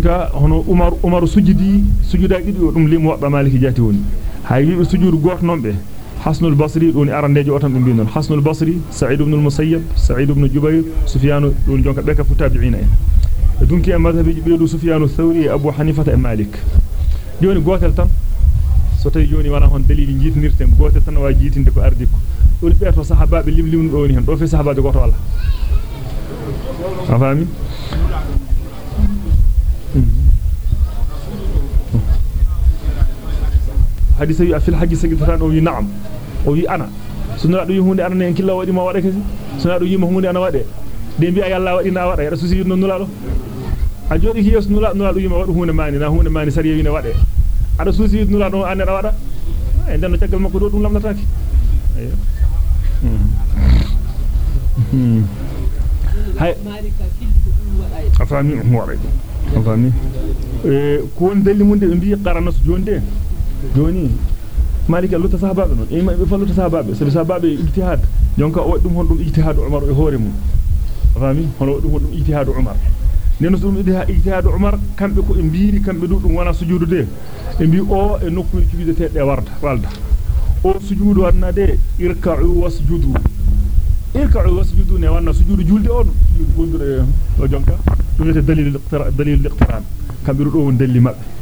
ka hono Umar Umar sujudi sujuda didi dum limu wadda maliki jati woni hay wi sujudu goto nombe Hasnul Basri doni arandejo o tan be bi non Hasnul Basri Sa'id ibn al-Musayyab Sa'id ibn Jubayr Sufyan don jonka be fu tabi'ina en dunki e madhabi beedu Sufyan ath-Thawri Abu Hanifa e Malik joni gotel tan so tay joni wana hon dalili jitnirten gotel tan wa jitinde ko ardi ko don beeto sahaba be limlimu do woni hen do fe sahaba goto wala afami hadisa wi fil hajji sagitatan o wi na'am o wi ana sunna do hunde ana en killa wadi ma wade kasi sunna do yima hunde ana wade de mbi ay Allah wadi na wada ya susi non nula do a jodi hiyo nula nula do yima wadu hunde mani na hunde mani sari wi ne wade ada susi nula do an da wada e den no tagal makko do dum lamnataaki hay afami wada afami e ko won dalli mun de be mbi qarana su jonde joni malika lutta sahababe non e mabbe falluta sahababe sabi sahababe ijtihad jonka o dum hon dum ijtihad umar e hore mum fami hono dum dum ijtihad umar neno dum ijtihad umar kambe ko e biiri kambe dum wana sujudu de e bi o e nokku cibide tedde warda walda o sujudu annade irka'u wasjudu irka'u wasjudu ne wana sujudu julde on sujudu gondure o jonka dum yete dalil dalil al-iqtiran kambe do won dalli mabbe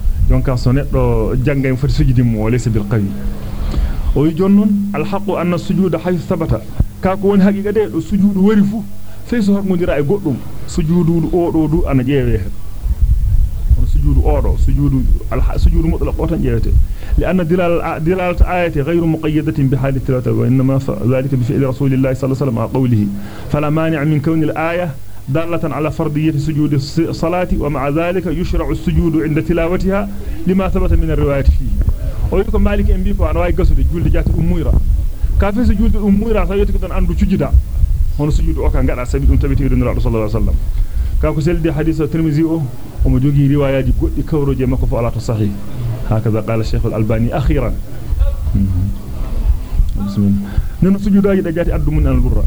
jonka so neddo jangay foti sujudi mo laysa bil qawi o yi jonnon al haqu anna sujuda haythu thabata ka ko woni haqiqa de do sujudu wari fu fey so hormondira e goddum sujudu o do du ana jeewe on sujudu o do sujudu al sujudu mutlaq o tan jeewete li anna dilal dilalat ayati ghayru muqayyadatin bi halati tilawati wa inma dhalika bi fi'li rasulillahi sallallahu alaihi wasallam qawlihi fala mani' min kawni al ayah دالة على فرضية سجود الصلاة ومع ذلك يشرع السجود عند تلاوتها لما ثبت من الروايات فيه ويقول مالك انبيكو أنا واي قصد جولد جات أمويرا كافي سجود أمويرا سيوتك دون أندو تجدا هون سجود أوكا نقرأ سبيل تبتي رسول الله صلى الله عليه وسلم كاكو سيلدي حديث الترمذي أو ومجوغي روايات قد كورو مكو فعلا صحيح هكذا قال الشيخ الألباني أخيرا بسم الله ننو jati addu mun an burra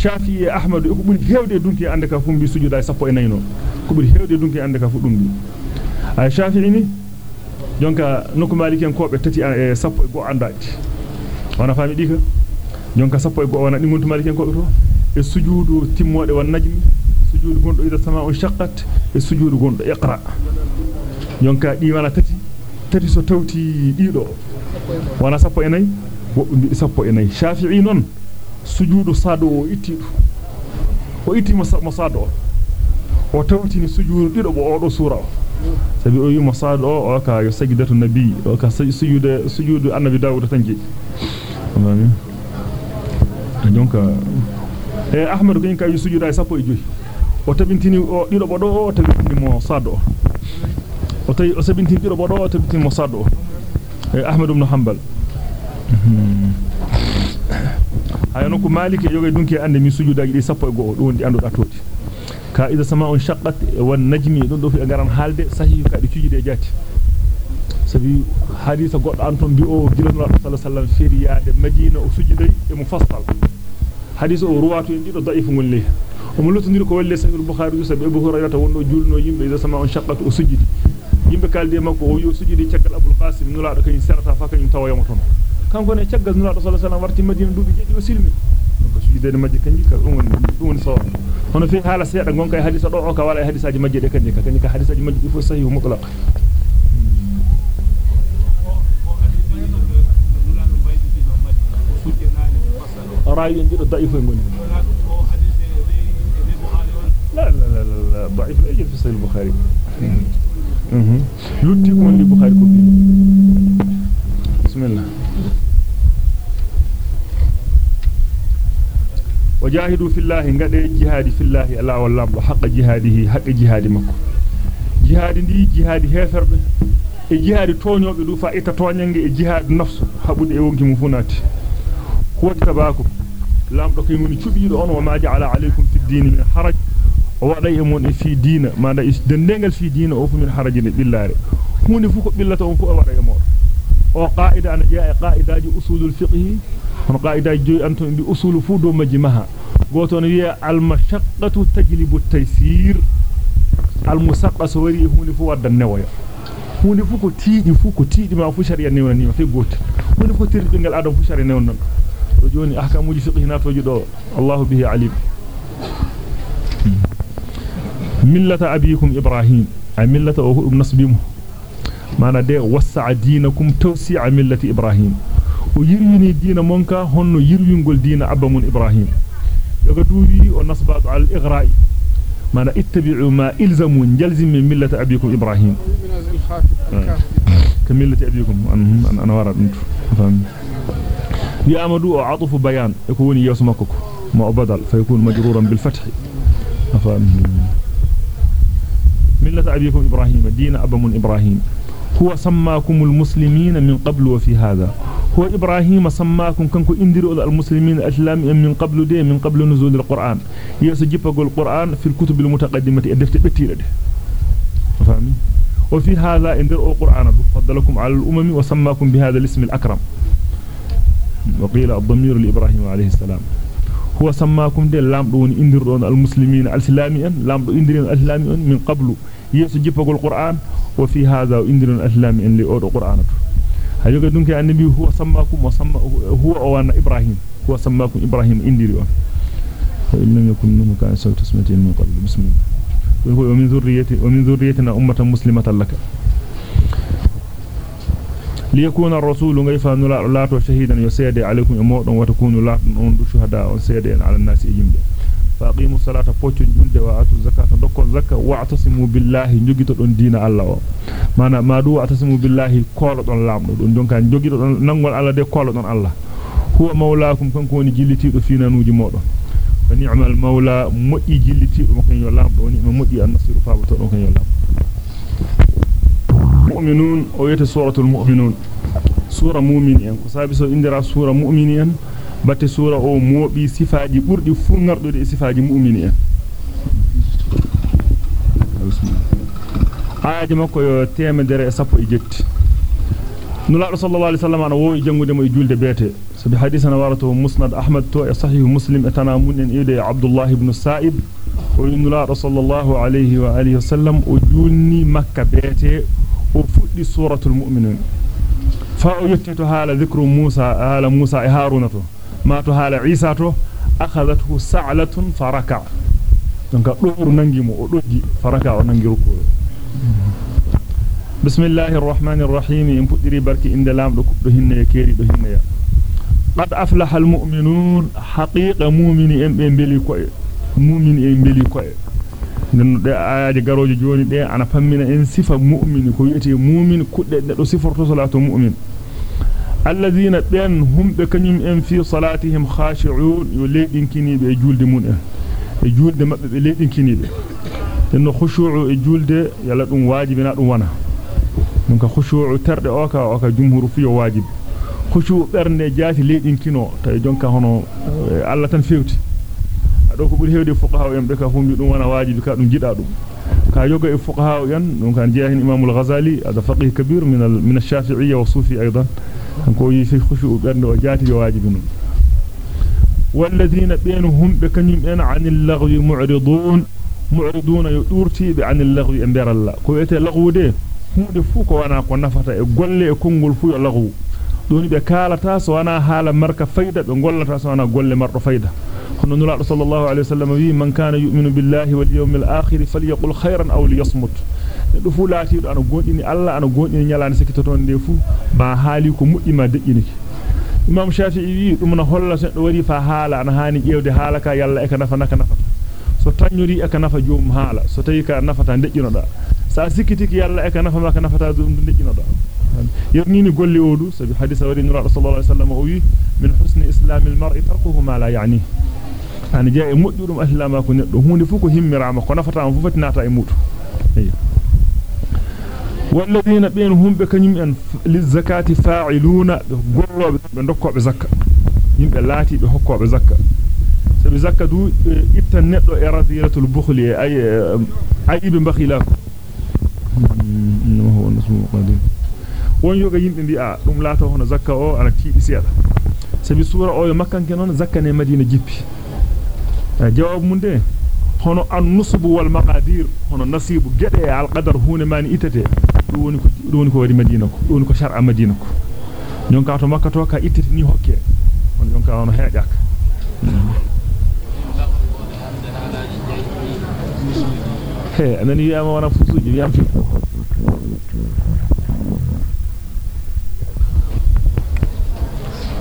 shafi e ahmad ko buri hewde dunki ande ka fu mbi sujuda sappo e nayno ko buri hewde dunki ande ka fu dum ay shafi'i ni jonka nokku maliken ko be tati e sappo e go andaaji wana fami dika jonka sappo e go wana dimuntu maliken ko be to e sujudu timmode wan najmi sujudu gondo ida sama'u shaqqat e sujudu gondo iqra jonka di wala tati tati so tawti dido wana sappo e nay wobbe sappo e nay shafi'i non sujudu sado o ittidu o itti masado o tawtini sujudu dido bo odo sura o sabi o yi masado o ka yo sagidatu nabi o ka sujudu sujudu annabi dawud tanji amami jonka e ahmad ko inka yi sujudu ay sappo e joyi o tabintini o dido bo do o tabintini mo sado o tay o sabintini dido bo do o tabintini mo sado e ahmad ibn hanbal ayano ko maliki yoge dunki ande mi sujudaji di sappo e go do wondi anduda toti ka ida sama'un shaqqat wan najmi don do fi garan halde sahihu ka di cujide jati sabi hadisa goddo an ton bi o gilano sallallahu alaihi wasallam feriyade madina o sujuday e mufassal hadisa o ruwatu en dido da'if ngol le o mo lutondiri ko walle sahih al-bukhari sabi abu hurairah wondo julno yimbe ida sama'un shaqqat o sujudi yimbe kalde makko o yo sujudi caggal abul qasim nulaado kany serata fa kany tawayamo ton kanko ne caggal nulaado sallallahu alaihi wasallam warti madina dubi jeddi o silmi donc sujudede majje kanji ka dum woni dum woni sawa hono fi hala seeda gonka e hadisa do o ka wala e hadisaji majje de kanji ka kanji ka hadisaji majje fu sahih mutlaq راي ندير ضعيف ngoni لا لا لا لا ضعيف لا يجي في صحيح البخاري أها لوتي كون لي بخاري كو بسم الله وجاهدوا في الله غدي جهاد في الله الا والله حق جهاده حق جهاد مكو جهاد دي جهاد هفرbe e jihaadi toñobe du fa ita toñange e jihaadi nafsu habude e wonki mu funati huwa tabakum lamdo kay mun cubiido on wa ma ja'ala alaykum fid din min haraj o waday e mon e fi diina manda dendengal fi diina o fu min harajin billare hunde fu ko billata on fu o wada e modo o qaida ana jaa qaidaaji usulul fiqh mashaqqatu tajlibu at-taysir al musaqqas wari hunde fu wadda newoya hunde fu ko tiidi fu ko tiidi ma fu sharia newna ni ma fe goto hunde fu tirdi ngal adam fu sharia newna do joni ahkamuji fiqh natoji do allah bihi alim millata abikum ibrahim ay millata o hudum nasbimu mana de wasa dinakum tawsi'a millati ibrahim o yirwini dina monka honno yirwingol dina abamun ibrahim. Daga duwi o nasbatu al ighra'i mana ittabi'u ma ilzamu jalzim min millati abikum ibrahim كملة أبيكم أنا أنا ورا أنتم فهم يا أمدو عطف بيان يكون يسمكك ما بدل فيكون مجرورا بالفتح فهم ملة أبيكم إبراهيم دين أبا من إبراهيم هو سماكم المسلمين من قبل وفي هذا هو إبراهيم سماكم كنكو اندروا المسلمين الأسلام من قبل دي من قبل نزول القرآن. يسجب القرآن في الكتب المتقدمة أدفت بتيرة فهمي؟ وفي هذا إندر القرآن. فضلكم على الأمم وسماكم بهذا الاسم الأكرم. وقيل الضمير لإبراهيم عليه السلام. هو سماكم دي لامدون اندرون المسلمين الاسلاميين لامدو اندرون الاسلاميين من قبل. يسو جيبغول القرآن. وفي هذا اندرون الاسلاميين لي اودو قران hayoga dunki annabi huwa sammakum wa samma huwa wana ibrahim huwa sammakum ibrahim indiri on wa illam yakun minhu kan sawtu ismati min qabl bismillah wa min dhurriyyati wa min dhurriyyatina ummatan muslimatan laka ليكون الرسول غيفا لا تو شهيدا يسيد عليكم امودون وتكونوا لا دون شهداء سيدين على الناس يجمد فأقيموا الصلاة فوتو جولد وآتوا الزكاة دكو زكاه واعتصموا بالله. جوغيتو دون دين الله. مانا ما دو واعتصموا بالله كولو دون لامدو. دون جونكا جوغيتو دون نانغول الله دي كولو دون الله. هو مولاكم كانكو وني جيلتيدو في نانوجي مودون فنعم المولى مودي جيلتيدو مكن يو لامدو. وني مودي النصير فابتو دون كان يو لامدو. المؤمنون ويت سورة المؤمنون. سورة مؤمنين. كسابسو اندرا سورة مؤمنين. Batte sura o mobi sifaaji burdi fu ngardude sifaaji mu'mini en aaji makko yo temedere e sappo e jetti nulaado sallallahu alaihi wasallam ana wowi jangude mo e julde beete sabi hadithana warato musnad ahmad to e sahih muslim e tanamun en abdullah ibn sa'ib o nulaado sallallahu alaihi wa alihi wasallam o julni makka beete o fuddi suratul mu'minun fa o yettito hala dhikru musa hala musa e haruna to hala isa to akhadathu sa'latun faraka donc dooru nangimo o doggi faraka o nangi ruku bismillahir rahmanir rahim in puddiri barki inde lamdo kubdo hinne keeri do hinne ya qad aflaha al mu'minun haqiqa mu'mini en be beli ko mu'mini en beli ko nden de aaje garoje joni de ana pammina en sifa mu'mini ko yete mu'min kudde do siforto salatu mu'min be julde mun en e julde mabbe be leedinkini be den khushu'u e julde yalla dum wajibi na dum wana donc khushu'u terde o ka o ka jumhuru fi yo wajibi khushu'u bernde jaati leedinkino tay jonka hono Allah tan fewti ado ko buri hewde fuqaha en be ka humbi dum wana wajibi ka dum jida dum كايوغا الفقهاء ين دونك ان جاه الامام الغزالي هذا فقيه كبير من من الشافعيه والصوفي أيضا كوي شيخ خشوع بانه جاتي واجب والذين بينهم بكنيم ان عن اللغو معرضون معرضون يدورتي عن اللغو امبر الله كويته لغو دي هو فوكو وأنا كو نفاتا غولي كونغول فو لغو so wana golle mardo fayda hono nulaado sallallahu alaihi wasallam wi man kana yu'minu billahi wal yawmil akhir falyaqul khayran aw liyasmut do fu laatido ana gondini Allah ana gondini nyalaani sekito de fu ba haali ko mujjima dejjiniki imam shafi'i wi dum na holla sen do wari fa haala ana haani jewde haala ka yalla e ka nafa naka nafa so tanyuri e ka nafa joom haala so tawi ka nafata dejjinoda sa sikitiki yalla e ka nafa maka nafata dum dejjinoda يرنيني قول لي أولو سبي حديث ورين نرى صلى الله عليه وسلم أوي من حسن إسلام المرء تركه ما لا يعنيه أنا جاء مؤدر أسلام كن هون فوق هم رامك ونفتا أنففتنا تا يموت والذين بينهم بكنيم أن للزكاة فاعلون زكاه yimbe laati be hokkobe zakka sabi zakka du itta neddo e radiyalatul bukhli ay ayibe bakhilako innahu nasmu qadim won yoga yimbe bi a dum laata hono zakka o ana tiidi seeda sabi sura o yo makkanke non zakka ne madina jippi jawab mun de hono an-nusb wal maqadir hono nasibu gede al qadar hune mani itete dum woni ko dum woni ko wadi madina ko dum woni ko shar'a madina ko nyonka to makka to ka itete ni hokke on jonka on heejaka he anani yama wana fusuji yam fi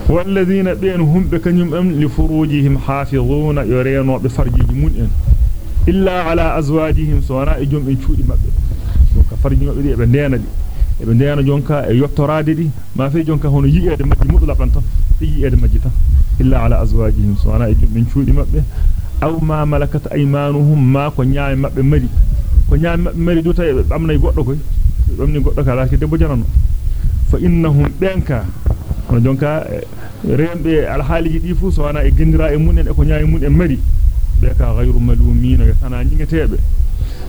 والذين بينهم بكنيم ام لفروجهم حافظون يرينوا بفرجي من إلا على أزواجهم سواء جم إن شودي مبه donc farji mabbe di e be deena di e be deena jonka e yottorade di ma fe jonka hono yi'ede majji mutlaqan tan yi'ede majji tan illa ala azwajihim sawana e jum min cuudi mabbe aw ma malakat aymanuhum ma ko nyaay mabbe mari ko nyaay mabbe mari do jonka rembe al haliji di fu sawana e gendira e munen e ko nyaay mun e mari be ka ghayru malumina ya sana nyingetebe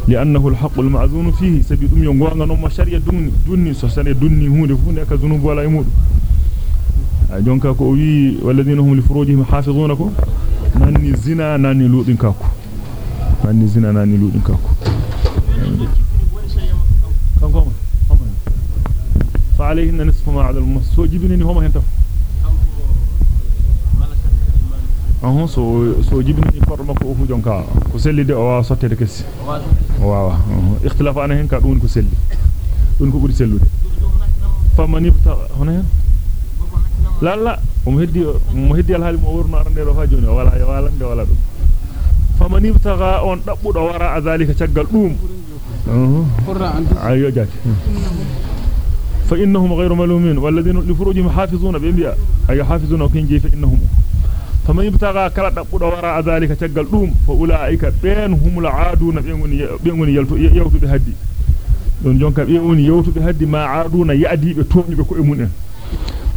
لأنه الحق المعزون فيه سبي دم يونغا نو شريعه دوني دوني سو سنه دوني hunde fu ne ka zunubu wala e mudum jonka ko wi walladina hum li furujihim hafizuna ko nanni zina nanni ludin kako nanni zina nanni ludin kako kanko nisfu ma 'ala al-muhso jibinini homa hen taf ahon so so jibinini kordo makko o fu jonka ko sellide o wa sottede kessi waawa ikhtilaf ana hen ka dun ko selli dun ko buri sellude famanibta hono hen la la um heddi mo heddi al halim o worno arande do fa joni o wala walande wala dum faman ibtaga on dabbudo wara azalika caggal dum ayo jati فإنهم غير ملومين والذين لفروجهم حافظون بأنبياء أي حافظون وكينجي فإنهم فمن يبتغى كلاب يقول وراء ذلك تقل دوم فأولئك بين هم العادون بيوني يوتو بهدي. دون جونك بيوني يوتو بهدي ما عادون يأدي بتوني بكو إمونين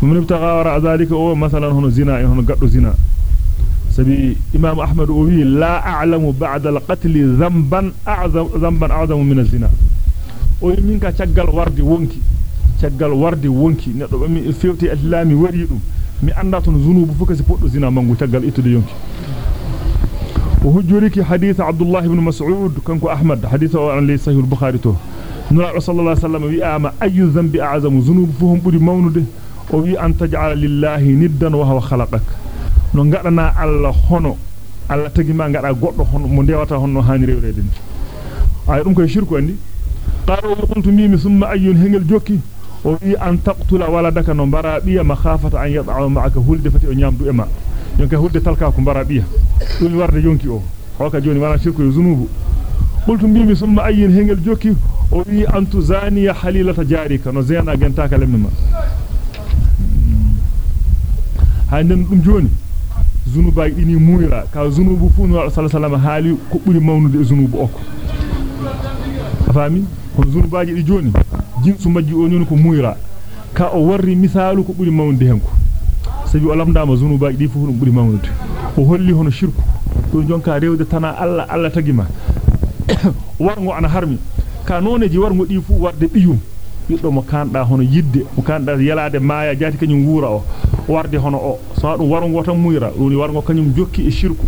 ومن يبتغى وراء ذلك هو مثلا هنا زنا هنا قدو زنا. سبي إمام أحمد أوهي لا أعلم بعد القتل ذنبا أعظم, ذنبا أعظم من الزنا. ويمينك تقل ورد ونكي تشغل وردي وونكي ندو بامي فيوتي اسلامي وري دum mi anda ton zunubu fuka si poddo zina mangu tagal itude yonki وهجرك حديث عبد الله بن مسعود كنكو أحمد حديثه عن لي صحيح البخاري تو نبي صلى الله عليه وسلم ويأما أي ذنب أعظم ذنوب فهم بدي مونده o wi an taj'ala lillahi niddan wa huwa khalaqak no ngadana alla hono alla tagi ma ngada goddo hono mo ndewata hono hani rewrede ni ay dum koy shirku andi qala wa وي أن تقتل ولدك نمبر بيا مخافة أن يضع معك هولد فتي أنيام دو إما يونك هولد تلقاك نمبر بيا. يوني ورد يونكي أو حوكا جوني وأنا شركو يزنوب. قلت ميمي ثم أي هنجل جوكي؟ وي أن تزاني حليلة جاريك نزينا جنتاك لمما هاي نمتم جوني. زنوبا إني مويرا. كا زنوب فون صلى الله عليه وسلم حالي كبري مونو دي زنوب أوك فامي كون زنوبا جوني jinsu majji o non ko muira ka o warri misalu ko buri mawnude henko sabi o lamdama zunubaji di fu dum buri mawnude o holli hono shirku don jonka rewde tana alla alla tagima wargo ana harmi ka noneji wargo di fu warde biyum yiddo mo kanda hono yidde mo kanda yelade maaya jati kanyum wura o warde hono o so dum wargo tan muyra dum wargo kanyum jokki e shirku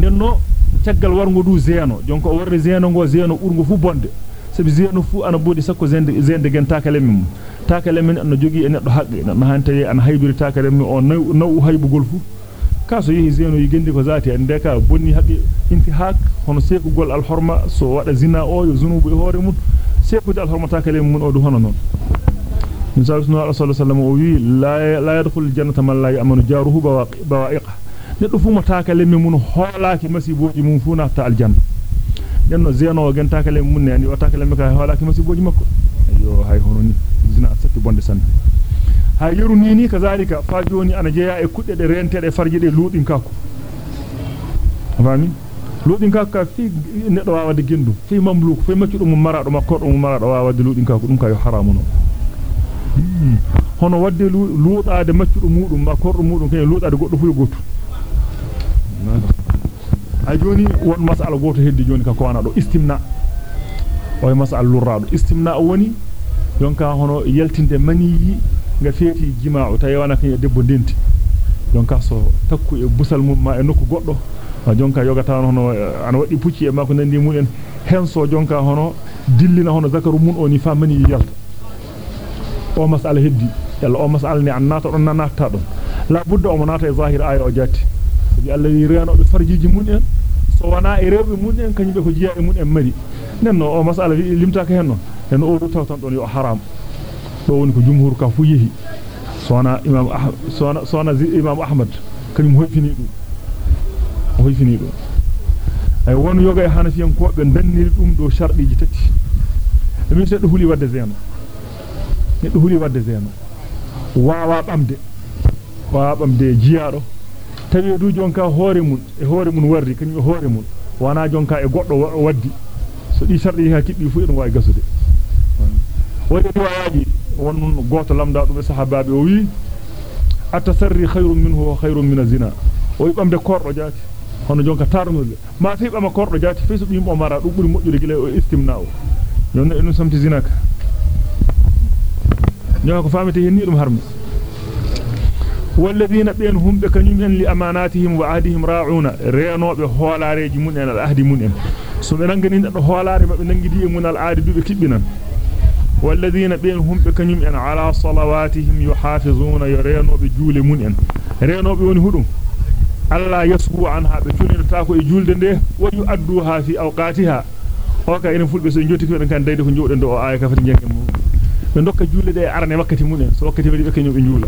nenno caggal wargo du zeno jonko o warde zeno go zeno urgo fu bonde sabi zeno fu ana bodi sakko zende zende gen takale mum takale men ana jogi e neddo haqqe neddo hante ana haybiri takale mum o naw haybugol fu kaso yehi zeno yi gendi ko zati ande ka bonni haqqe inti hak hono sekugol al horma so wada zina o yo zunubu e hore mun sekude al horma takale mum o du hono non سالس نور صلى الله عليه وسلم وي لا لا يدخل الجنة من لا يأمن جاره بوائقه neddo fu mo taakale men mun hoolaaki masiboji mun fu nafta aljanna denno zeno gen taakale mun ne andi o taakale me ka hoolaaki masiboji makko ayo hay hono ni zina sakki bonde sanne hay yeru ni ni kazalika fa joni ana jeya e kudde de rentede farje de luudin kako fami ludin ka ka fi neddo waawade gendu fi mamluku fi maccu dum marado makko dum marado waawade ludin ka ko dum ka yo haramu no hono wadde luudaade maccu dum mudum makko dum mudum kay luudaade goddo fu goto a joni won mas'ala goto heddi joni ka ko wana do istimna o mas'al lurrado istimna woni yonka hono yeltinde maniyi nga feeti jima'u tay wana kan debbo denti yonka so takku e busal mum ma e nokku goddo jonka yogata hono an wadi pucci e mako nandi mun en hen so jonka hono dillina hono zakaru mun oni fa mani yalta o mas'ala heddi yalla o mas'ala ni an nata don nanata don la budda o nata e zahir aya o jatti bi Allah wi reeno be farjiji mun en so wana e rewbe mun en kanybe ko jiya e mun en mari nenno o mas'ala limtaka hen non en o taw tan don yo haram do woni ko jumhur ka fu yehi sona imam ahmad sona sona imam ahmad kanyum hoyfini dum hoyfini dum ay won yoga e hanafiyan ko be danniri dum do shardiji tati min seddo huli wadde zeno neddo huli wadde zeno waawa bamde waawa bamde jiyaado tawi du jonka hoore mun e hoore mun wardi kanyum hoore mun wana jonka e goddo waddi so di shardi ha kibbi fu en way gasude wadi riwaaji won goto lamda dum sahabaabe o wi atasarri khayrun minhu wa khayrun min az-zina o wi bamde kordo jaati hono jonka tarnude ma fi bama kordo jaati fi so dum o mara dum buri modjude gile o istimna o non en samti zinaka nyaa ko famete henni dum harmi والذين بينهم بكنيم لأماناتهم وعادهم راعون. رينو بهولاري جمون أن الأهد من أن. سمنا نغني أن هولاري ما بننجدي من العاد بكبنا والذين بينهم بكنيم أن على صلواتهم يحافظون يرينو بجول من أن. رينو بون هدو. ألا يسبو عنها بتونين تاكو إجول دنده ويؤدوها في أوقاتها. وكا إن فول بسو نجوتك فإن كان دايدك نجوت دندو آيكا فتنجيك من دوكا جولة دي أرني وقت من أن. سوكتي فريبك نجوت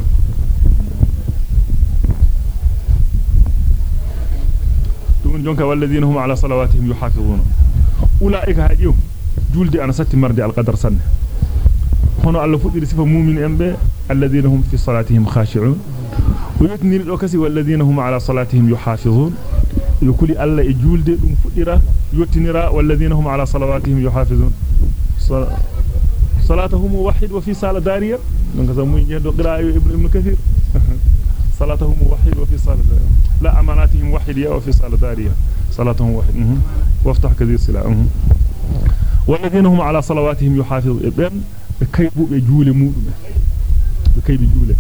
juula jonka walladina hum ala salawatihim yuhafizuna ulaika hadiyo julde ana satti marde alqadar sanne hono alla fudiri sifa mu'min embe alladina hum fi salatihim khashi'un ويتني دو كسي والذين هم على صلاتهم يحافظون يقول الله e julde dum fudira yottinira walladina hum ala salawatihim yuhafizun صلاتهم واحد وفي داريه دونك زمو يدو قراءه ابن ابن كثير صلاتهم واحد وفي داريه لا اماناتهم واحد يا وفي صلاه داريه صلاتهم واحد وافتح كثير سلا والذين هم على صلواتهم يحافظون بن كيبو بجوله مودum be kaybi juule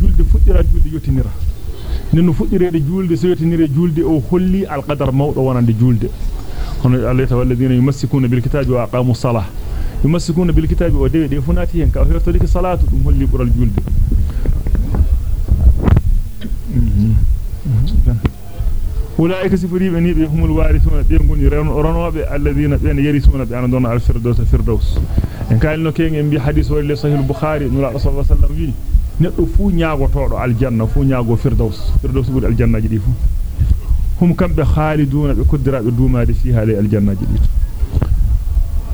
julde fuddira julde yotinira nenno fuddirede julde so yotinire julde o holli alqadar mawdo wonande julde hono Allah walladina yumassikuna bil kitabi wa aqamu salah yumassikuna bil kitabi wa dewe de funati hen ka hertoliki salatu dum holli bural julde أولئك سفرين هم الوارثون الذين كن يرون أرنواب الذين بين يرثون بأن دون على الفردوس الفردوس. إن كان لنو كينغ بي حديث ولي صحيح البخاري نولا رسول الله صلى الله عليه وسلم نتو فو نياغو تورو على الجنة فو نياغو فردوس فردوس بود الجنة جديد فو. هم كم بخالدون بكدراء بدوما دي فيها لي الجنة جديد.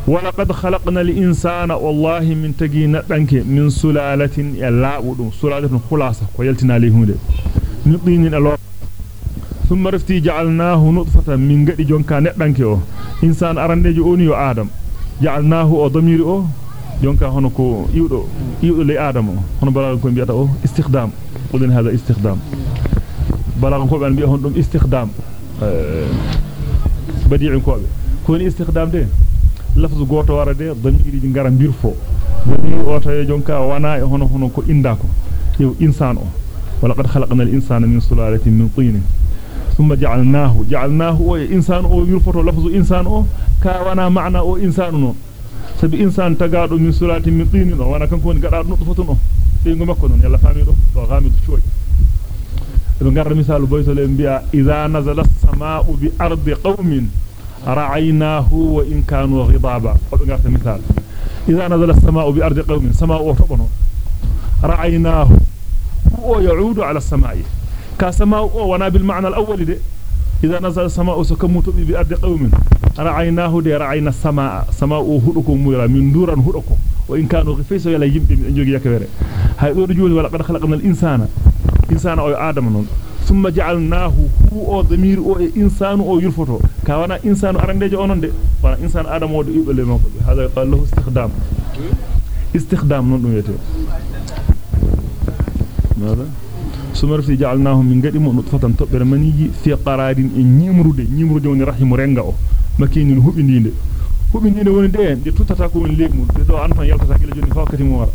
ولقد خلقنا الإنسان والله من تجينا بنك من سلالة يلاعبون سلالة خلاصة ويلتنا ليهم دي. نطينين الله ثم رفتي جعلناه نطفة من قد جونكا ندنك hono ko iwdo iwdo le adam o hono balaga ko biata o istikhdam qulin hada istikhdam balaga ko ban bi'a hon dum istikhdam badi'in ko be ko ni istikhdam de lafzu goto warade damiri di ngara birfo damiri o tayo jonka wana e hono hono ko inda ko yow insan o ولقد خلقنا الإنسان من سلالة من طين ثم جعلناه جعلناه هو إنسان أو يلفط لفظ إنسان أو كوانا معنى أو إنسان نو سبي إنسان تغادو من سورات من طين وأنا كنكون غادو نطفتن سي غمك نون يلا فامي دو غامد شوي. دو غار مثال بويتو لي مبيا إذا نزل السماء بأرض قوم رعيناه وإن كانوا غضابا. دو غار مثال. إذا نزل السماء بأرض قوم سماء أو وتبنو رعيناه هو يعود على السماء. Wana bil ma'na al-awwal de. إذا نزل السماء سكمت بأرض قوم رعيناه دي رعينا السماء سماء هدكم ميرا من دورا هدكم وإن كانوا غفيسوا يلا يمبي من جوجي يكبر هاي دور جول ولقد خلقنا الإنسان إنسان أو آدم نون ثم جعلناه هو ضمير أو انسان أو يلفتو كوانا انسان ارندهجو اونون وأنا انسان آدم ودو يبل مako هذا قال له استخدام استخدام نون يته ماذا ثم رفي جعلناه من غدي مو نطفه تبر منيجي في قرار نيمرود نيمرود وني رحم رنغا أو makini hubindinde hubindinde woni de de tutata ko woni legmul de do an tan yaltata gila joni fawkati mo wara.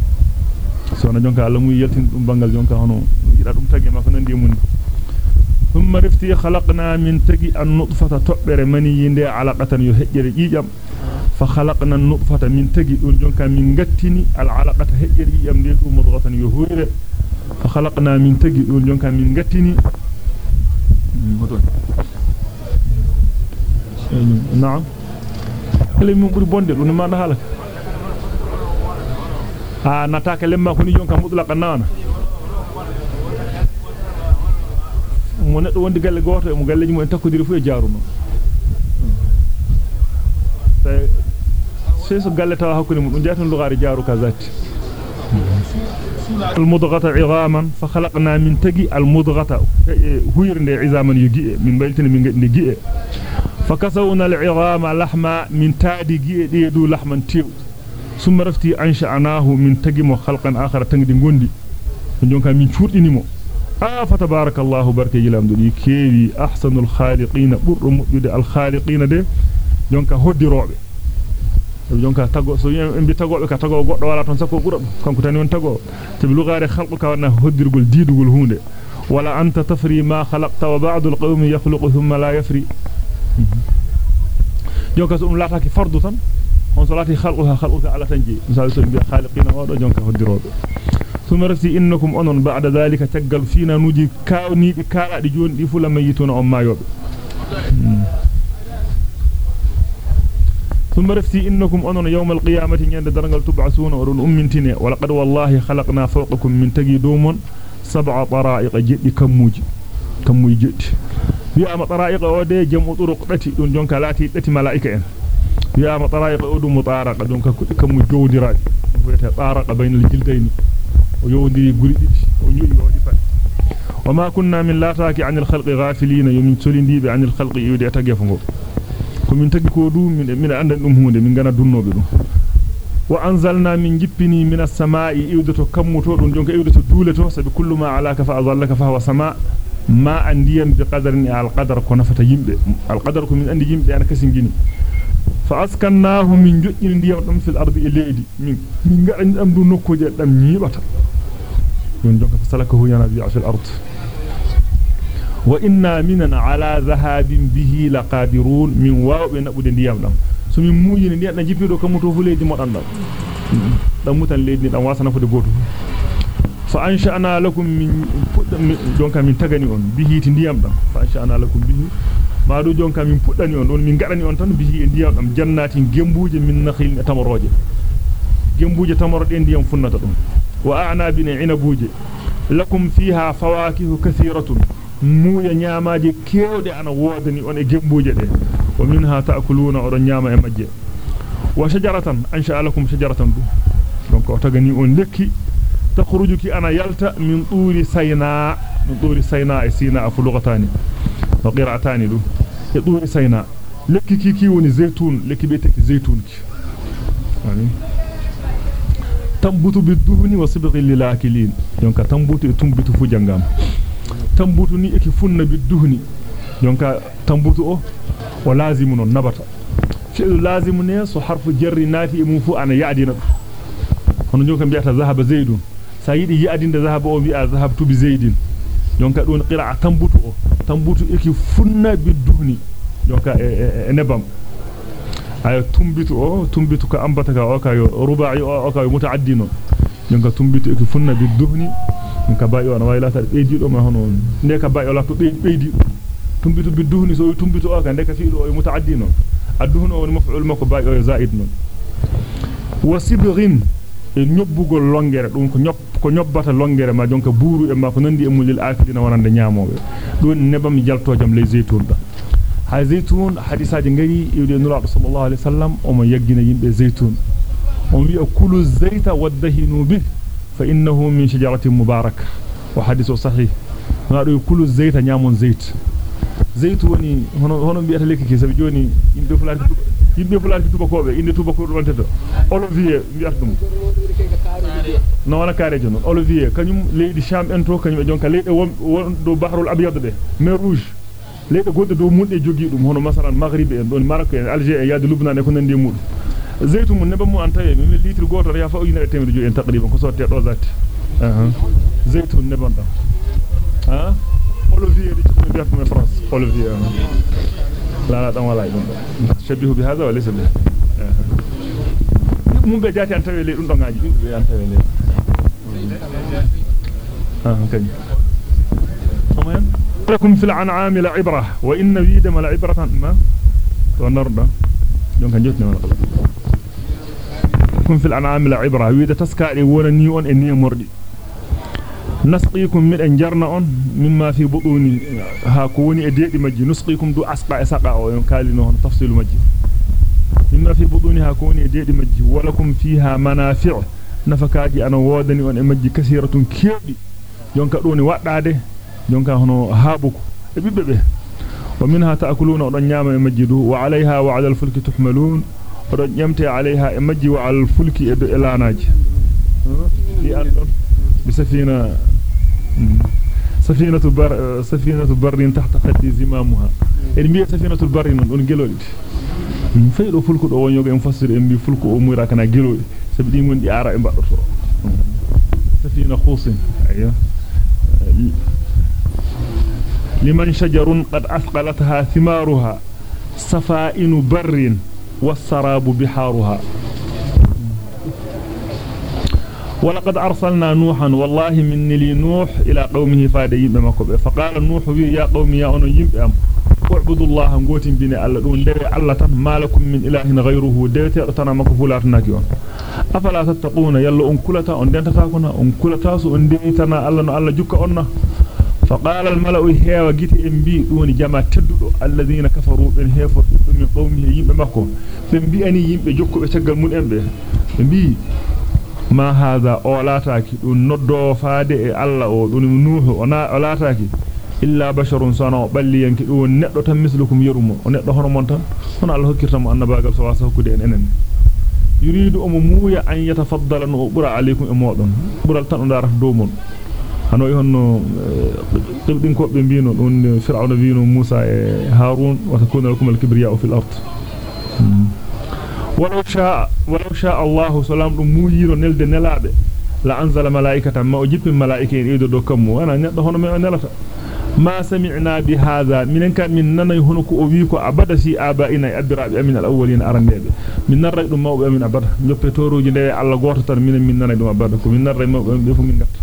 Sona jonka Allah muy yaltin dum bangal jonka hono yida dum tagge ma ko nandi mun ثم رفتي خلقنا من تجي النطفة تبر مني يندي علقة يهجر جيجم فخلقنا النطفة من تجي جونكا من غتني العلقة هجر جيجم دي مضغة يهوير فخلقنا من تجي جونكا من غتني نعم na halaka ha nataka lemma ko ni jonka mudlaqa nawana mo neddo wondi galle goto e mo galleji mo en takkodiri fu e jaaruno tay seso galle tawa hakkunde mum dum jatan lugari jaaru kazati المضغة عظاما فخلقنا من تجي المضغة. هيرند عظاما يجي من بلتن من جي فكسونا العظام لحما من تادي جي ديدو لحما تيو. ثم رفتي أنشأناه من تجي خلقا آخر تنجد غندي jonka min cuurdinimo ah fa tabarakallahu barke yilamdu di keewi ahsanul khaliqina burdo mujjude al khaliqina de jonka hoddirobe jonka tago so yimbe tagobe ka tago goddo wala ton sakko bura kanko tani won tago to bi lugare khalqu ka wana hoddirgol diidugol hunde wala anta tafri ma khalaqta wa ba'd al qawmi yakhluqu thumma la yafri jonka so um lataki fardu tan on salati khalquha khalquka ala tanji misal so bi khaliqina o do jonka hoddirobe ثم رفتي إنكم أنون بعد ذلك تقل فينا نجي كاوني كارا دي جون دي فلا ميتون أم ما يوب ثم رفتي إنكم أنون يوم القيامة يند درنجل تبعثون ورون أمنتين ولقد والله خلقنا فوقكم من تجي دوم سبع طرائق جد كموج. كموج جد بيام طرائق ودي جمع طرق دتي دون جونكا لاتي دتي ملائكة. ان بيام طرائق ودو مطارق. جونكا كموج جودرات ويتا طارق بين الجلدين. ويودي غريدي ونيي ودي فات وما كنا من لا تاكي عن الخلق غافلين. يوم تولندي عن الخلق يودي تاغيفو ko min tagi ko dum min min andan dum hunde min gana dunnobe dum wa anzalna min jippini min as-samaa'i iwdato kammuto dum jonka iwdato duuleto sabi kullu ma alaka fa azallaka fa huwa samaa ma andiyan bi qadarin al-qadar ko nafata yimbe al-qadar ko min andi yimbe ana kasingini fa askannahu min jojjini ndiyam dum fil ardi e leydi min min gadani dam du nokkuje dam nyibata don jonka fa salakahu yana bi fil ardi ndiyam dam so min muuyini ndiyam na jippido kam to fuleji modan dam dam mutan leedi dam wasana fude goto fa ansha'na lakum min jonka min tagani on bihi ti ndiyam dam fa ansha'na lakum bihi ma do jonka min puddani on don min gadani on tan bihi e ndiyam dam jannatin gembuje min nakhil tamoroje gembuje tamorode ndiyam funnata dum wa a'nabin inabuje lakum fiha fawakihu kathiratun muuya nyaamaaje keewde ana woodani on e gembuje de wa minha ta'kuluna oron nyaama e majje wa shajaratan ansha lakum shajaratan du donc o tagani on lekki takhrujuki ana yalta min turi sayna min turi sayna e sina afu lugatani wa qira'atani du e turi sayna lekki kiki woni zaytun lekki be tekki zaytun ki ani tambutu biduhni wa sibghil lil akilin donc tambutu e tumbitu fu jangam tambutu ni eki funna biduhni jonka tambutu o o lazimu non nabata fi'lu lazimu ne so harfu jarri nati e mum fu ana yaadina hono jonka biata zahaba zaidun sa yidi yaadinde zahaba o bi'a zahabtu bi zaidin jonka don qira'a tambutu o tambutu eki funna biduhni jonka e nebam ay tumbitu o tumbitu ka ambata ka o ka yo ruba'i o ka yo mutaaddi non jonka tumbitu eki funna biduhni ka bayo na waylata beedido ma hono ne ka bayo la to beedi tumbitu biduhni so tumbitu o ka ndeka fiido o mutaaddi non adduhno woni maf'ul mako bayo zaid non wasibghin e nyobbugol longere dum ko nyob ko nyobbata longere ma jonka buru e ma ko nandi e mulil akidina wonande nyaamobe don nebam jaltojam le zeytun da ha zeytun hadisaaji ngari iwde nurado sallallahu alaihi wasallam o mo yaggina yimbe zeytun on wi kulu zayta wadahinu bih fa innahu min shajaratin mubarakah wa hadithu sahih ngado kulu zeyta nyamon zeyt zeytu woni hono hono bi'ata lekki ke sabi joni yimbe fulani yimbe fulani tubakobe inde tubako do wonte do olivier bi'ata dum no wala karejo non olivier kanyum leydi sham en to kanyum e jonka leyde won do bahrul abyad be mer rouge leyde godde do munde jogi dum hono masalan maghrib en don maroc زيت من نبم أنت تبي من لتر قطر يا فأوين التمر جو إن تقريبا كسرت رزات زيت من نبم ده ها أولوفيا اللي تبيها من فرنسا أولوفيا لا لا تمام لا يبون شبهه بهذا ولا سبب مم بجات أن تبي لون دعاجي أنت تبي لي ها كذي أمين لكم في العنعام لعبرة وإن بيدم لعبرة ما ونرده في الأنعام لعبره ويد تسكاري ونني اون اني مردي نسقيكم من أنجرنا اون مما في بطون ها كوني اديدي ماجي نسقيكم دو أو كالينو هون تفصيل ماجي مما في بطونها كوني اديدي ماجي ولكم فيها منافع. wa minha ta'kuluna odon nyama e majjidu wa 'alayha wa 'ala al-fulki tuhmalun odon ومنها تأكلون رنيام نعم مجدو وعليها وعلى الفلك تحملون. رنيمت عليها مجد. وعلى الفلك إلى ناج. بسفينة. سفينة بر سفينة بر تحت خد زمامها. المية سفينة البر من أنجلول فيل فلك أو ينجع مفسر أمي فلك أو ميرا كنا جلو سبدي من دي أرى سفينة خوسين أيوه. لمن شجر قد أثقلتها ثمارها صفائن بر والسراب بحارها. ولقد أرسلنا نوحا والله من لي نوح إلى قومه فادي بمكوبه فقال نوح يا قومي يا أنو يمبئم اعبدوا الله نغوتين بني الله دون دي الله تن. ما لكم من إله غيره ديتي أتنا مكفولات ناكيون أفلا تتقون؟ يلا أنكلتا أن دنتتاكنا أنكلتا سو أن ديتنا الله نو الله جوك أنه فقال الملأ هيوا جيتي امبي دوني جما تددو الذين كفروا بن هيفر من قومه يمبه مكو بمبي اني يمبه جوكو تيغال مون امبه بمبي ما هذا اولاتاكي دون نودو فاده e alla o dun nuhu ona olataaki illa basharun sana balli yanki dun neddo tan mislukum yerumo o neddo hono mon tan hono Allah hokkirtamo annabagal so wasa hokkude en enen yuridu um muuya an yatafaddala no bura alaykum e modon bural tan on darata dow mon hano honno qibdin ko be biino don fir'auna biino musa e harun wa takuna lakum al-kibriya fil ard ولو شاء ولو شاء الله سلام دum muyiro nelde nelabe la anzala malaikatan ma ujibbi malaikain ido do kammu ana neddo hono me nelata ma sami'na bi hadha minen kan min nanay hono ko o wi ko abada si abaina abirabi amin al-awwalin arandebe min narray dum mawbe amin abada joppe toruji de alla goto tan minen min nanay dum abada ko min narray mawbe be fu min gatta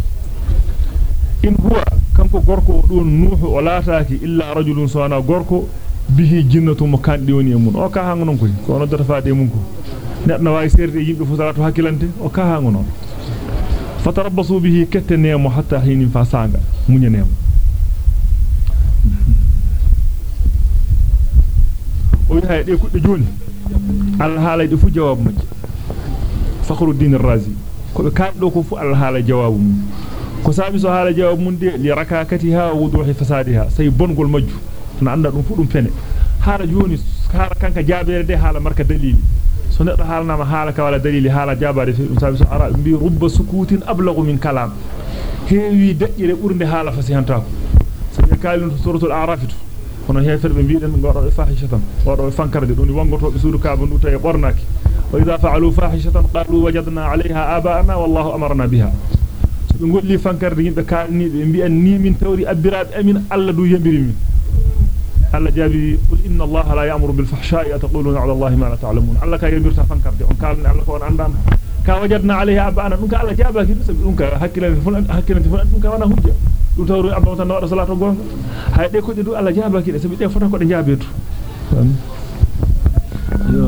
in huwa kanko gorko o don nuhu o laataaki illa rajulun sawana gorko bihi jinnatu mo kandi woni e mun o ka hango non ko ko no data faade mun ko neddo wawi serde yimbe fu salatu hakilante o ka hango non fatarabbasu bihi kettenemo hatta hinin fa sanga munyanemo o wi hayde kudde joni al haalade fu jawab majji fakhruddin ar-razi ko be kaldo ko fu al haala jawabu mum ko saabi so haala jawab mun li rakakatiha wa wuduhi fasadiha say bongol majju na anda dum fu dum fene haala joni haala kanka jaabere de haala marka dalili so neddo haalnama haala ka wala dalili haala jaabare fi so ara bi rubba sukutin ablagu min kalam heewi dajjire haala fasihanta ko sabi kalin suratul a'raf kono heferbe biiden godo e fahishatan godo e fankarde doni wangoto be suudu kaaba ndu tay bornaki wa idha fa'alu fahishatan qalu wajadna 'alayha aba'ana wallahu amarna biha be golli fankarde yimbe kalni be mbi'an ni min tawri abbiraabe amin alla du yambiri min alla jabi qul inna allaha la ya'muru bil fahsha'i ataquluna 'ala allahi ma la ta'lamun alla ka yambirta fankarde on kalni alla ko on andam ka wajadna 'alayha aba'ana dum ka alla jabaki dum dum ka hakkilante fulan hakkilante fulan dum ka wana hujja dum tawru abba tan wada salatu gonga hay de ko de du alla jabaki de sabi de fota ko de jabetu yo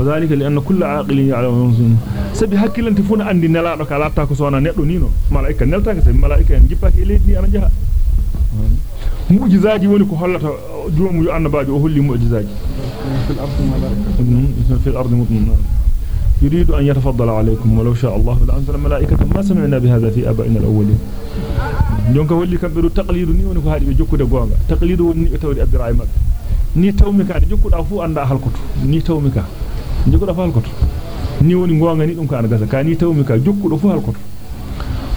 وذلك لأن كل عاقل يعلم ينزل سبي هكيل لن تفون أن دي نلعبك على عطاك سوانا نتلو نينو. ملايكا نلتاك سبي ملايكا ينجبك إليه دي أنا جهة. موجزاجي ونكو حلت جوم يؤن بعد أهل موجزاجي. في الأرض ملايكا مطمئن. يريد أن يتفضل عليكم ولو شاء الله لأنزل ملايكا ما سمعنا بهذا في أبائنا الأولين. دونك ولي كبيرو تقليد ني ونكو هادي جوكو دا غونغا تقليد ني تاوري إبراهيم ني تاومي كا جوكو دا فو اندا هلكوت ني تاومي jokkuda fu halkoto ni woni gonga ni dum ka an gasa ka ni tawmi ka jokkudo fu halkoto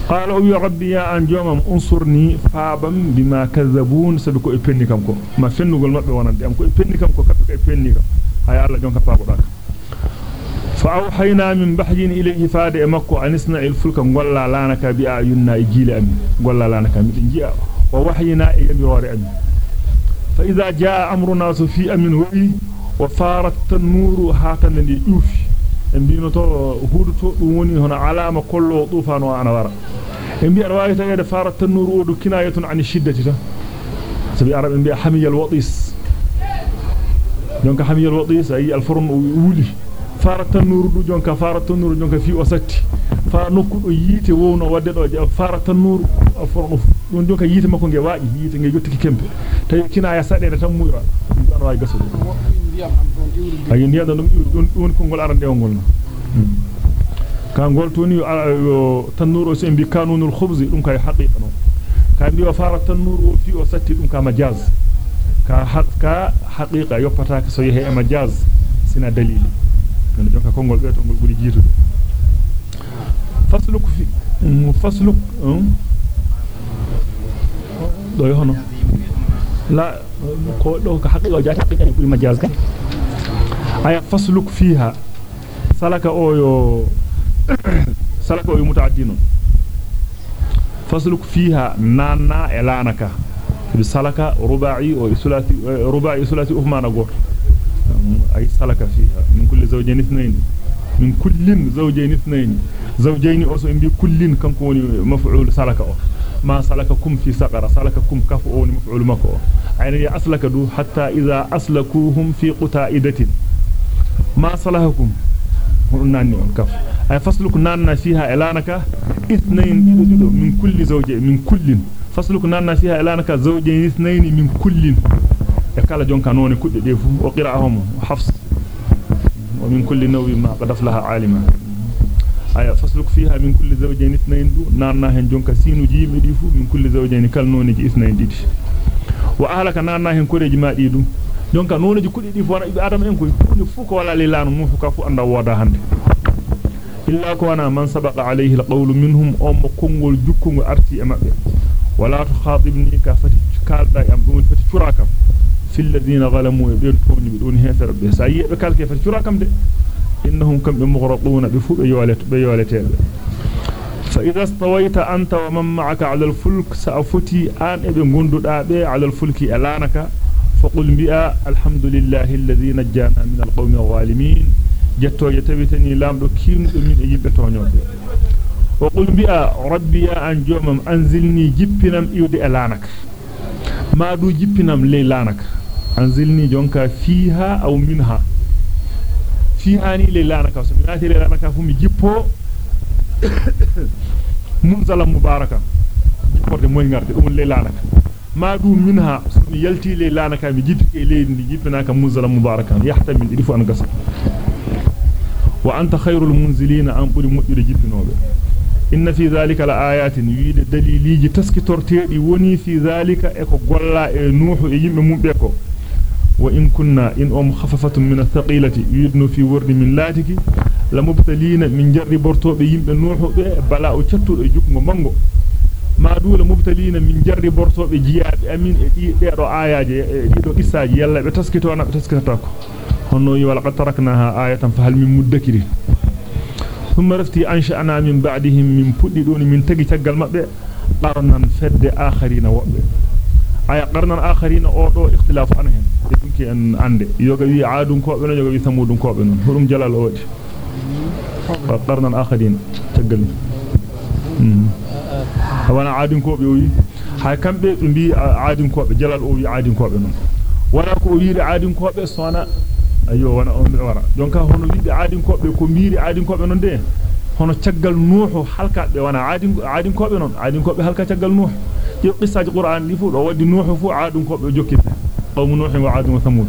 qala ya rabbi ya an jomam unsurni fabam bima kazzabun sabi ko e penni kam ko ma fennugol mabbe wonande am ko e penni kam ko kabbe ko e penni kam hay Allah jonka pagoda فأوحينا من بحجين إليه فاد مكو أن اصنع الفلك غلا لانك بأعيننا إجيل أمي غلا لانك من جاء ووحينا إيمي وار أمي فإذا جاء أمرنا في أمن وإي وفارت النور هاتن دي يوفي woni hono alama kollo tufan wa ana wara en bi arwayi tagede farat tanur odu kinayatun an shiddati ta sabi arab en bi hamiyal wadis donc hamiyal wadis ay al furn wuli farat tanur du jonka farat tanur jonka fi o satti fa nokku do yite wowno wadde do farat tanur al furn don jonka yite makko nge waaji yite nge yottiki kempe tay kinaya sadede tan muyra an way gasudo ay ndiyam dum don don ko ngol arande ngol ka ngol toni yo tanuro se bi kanunul khubz dum kay haqiqa no ka bi wa fara tanuru fi o satti dum ka majaz ka hakka haqiqa yoppata ka so yehe majaz sina dalili don jonka ko ngol be to ngol buri jiitude fasluk fi fasluk do yo hono لا دونك حقيقة جات حقيقة في المجاز كان. أي فصلك فيها. سلك أويو سلك أويو متعدين. فصلك فيها نانا الانك بسلك رباعي أو ثلاثي رباعي ثلاثي عثمان غور أي سلك فيها. من كل زوجين اثنين. من كل زوجين اثنين. زوجين أو سو كل كان كوني مفعول سلك أو ما سلككم في سقر سلككم كفؤون مفعول مكو عيني أسلك دو حتى إذا أسلكوهم في قتائدة. ما سلككم ونعني كف. أي فصلك نعنا فيها إلانك إثنين من كل زوجين من كل. فصلك نعنا فيها إلانك زوجين إثنين من كل. يقال جون كانوني كد ديفو وقرأهم حفص. ومن كل نوي ما قدف لها عالمان min kulli nawin ma qad aflaha alima ay fasluku fiha min kulli zawjayn ithnayn du nanna hen jonka sinu jimi di fu min kulli zawjayn kal none ji ithnayn didi wa ahlaka nanna hen koreji ma di du jonka nonoji kudi di fona ibe adam en ko kudi fu ko wala lilanu mu fu ka fu anda woda hande illa ko wana man sabaqa alayhi alqawlu minhum um kongol jukkungo arti e mabbe wala tukhatibni ka fati kalda am dum fati curakam fil ladina zalamu be toni be don hefere be sa yebe kalke fati curakam de be fu be yolet be yoletebe فإذا استويت أنت ومن معك على الفلك سأفتي آن إبن غندودا بي على الفلك ألانك. فقل بها الحمد لله الذي نجانا من القوم الظالمين. جتو يتبتني لامدو كيمدو من ييبه تونيوbe وقل بها ربي أن جومم أنزلني جبنم يودي ألانك. ما دو جبنم لي لانك أنزلني جونكا فيها أو منها. فيها ني لي لانك سمعتي لي لانك فمي جيبو منزل مباركا جيبorde moy ngarde dum ley lanaka ma du minha mi yalti ley lanaka mi jiddi e leydi ndi jippinaka munzala mubarakan yahtamil idi fu an gasa wa anta khayrul munzilina an buri mudde jippinobe inna fi dhalika la ayatin yide daliliji taskitorteedi woni fi dhalika e ko golla e nuhu e yimbe mumbe ko وإن كنا إن أم خففة من الثقيلة يدن في ورد من لاتك لمبتلين من جر برتو بيم بنوح بلا أشتر أجوك ممانغو ما دول مبتلين من جر برتو بجياب أمين إيه رو آية إيه رو إساج يلا بتسكتونا بتسكتاكو هنو يوال قد تركناها آية فهل من مدكري ثم رفتي أنشأنا من بعدهم من بدلون من تجي تجل مبئ قرنا فد آخرين وقبئ mabbe qarnan akharina o do ikhtilafu an hen e dunki en ande yoga wi aadun ko be no yoga wi samudun ko be non hurum jalal odi qarnan akharina tagal wana aadin ko be wi hay kambe be mbi aadin ko be jalal o wi aadin ko be non wala ko wiide aadin ko be sona ayo wana on wara donka hono wiide aadin ko be ko miiri aadin ko be non de hono caggal nuhu halka be wana aadin aadin ko be non aadin ko be halka caggal nuhu yo qissaaji qur'an li fu do waddi nuhu fu aadin ko be jokkita qawmu nuhu wa aadin wa thamud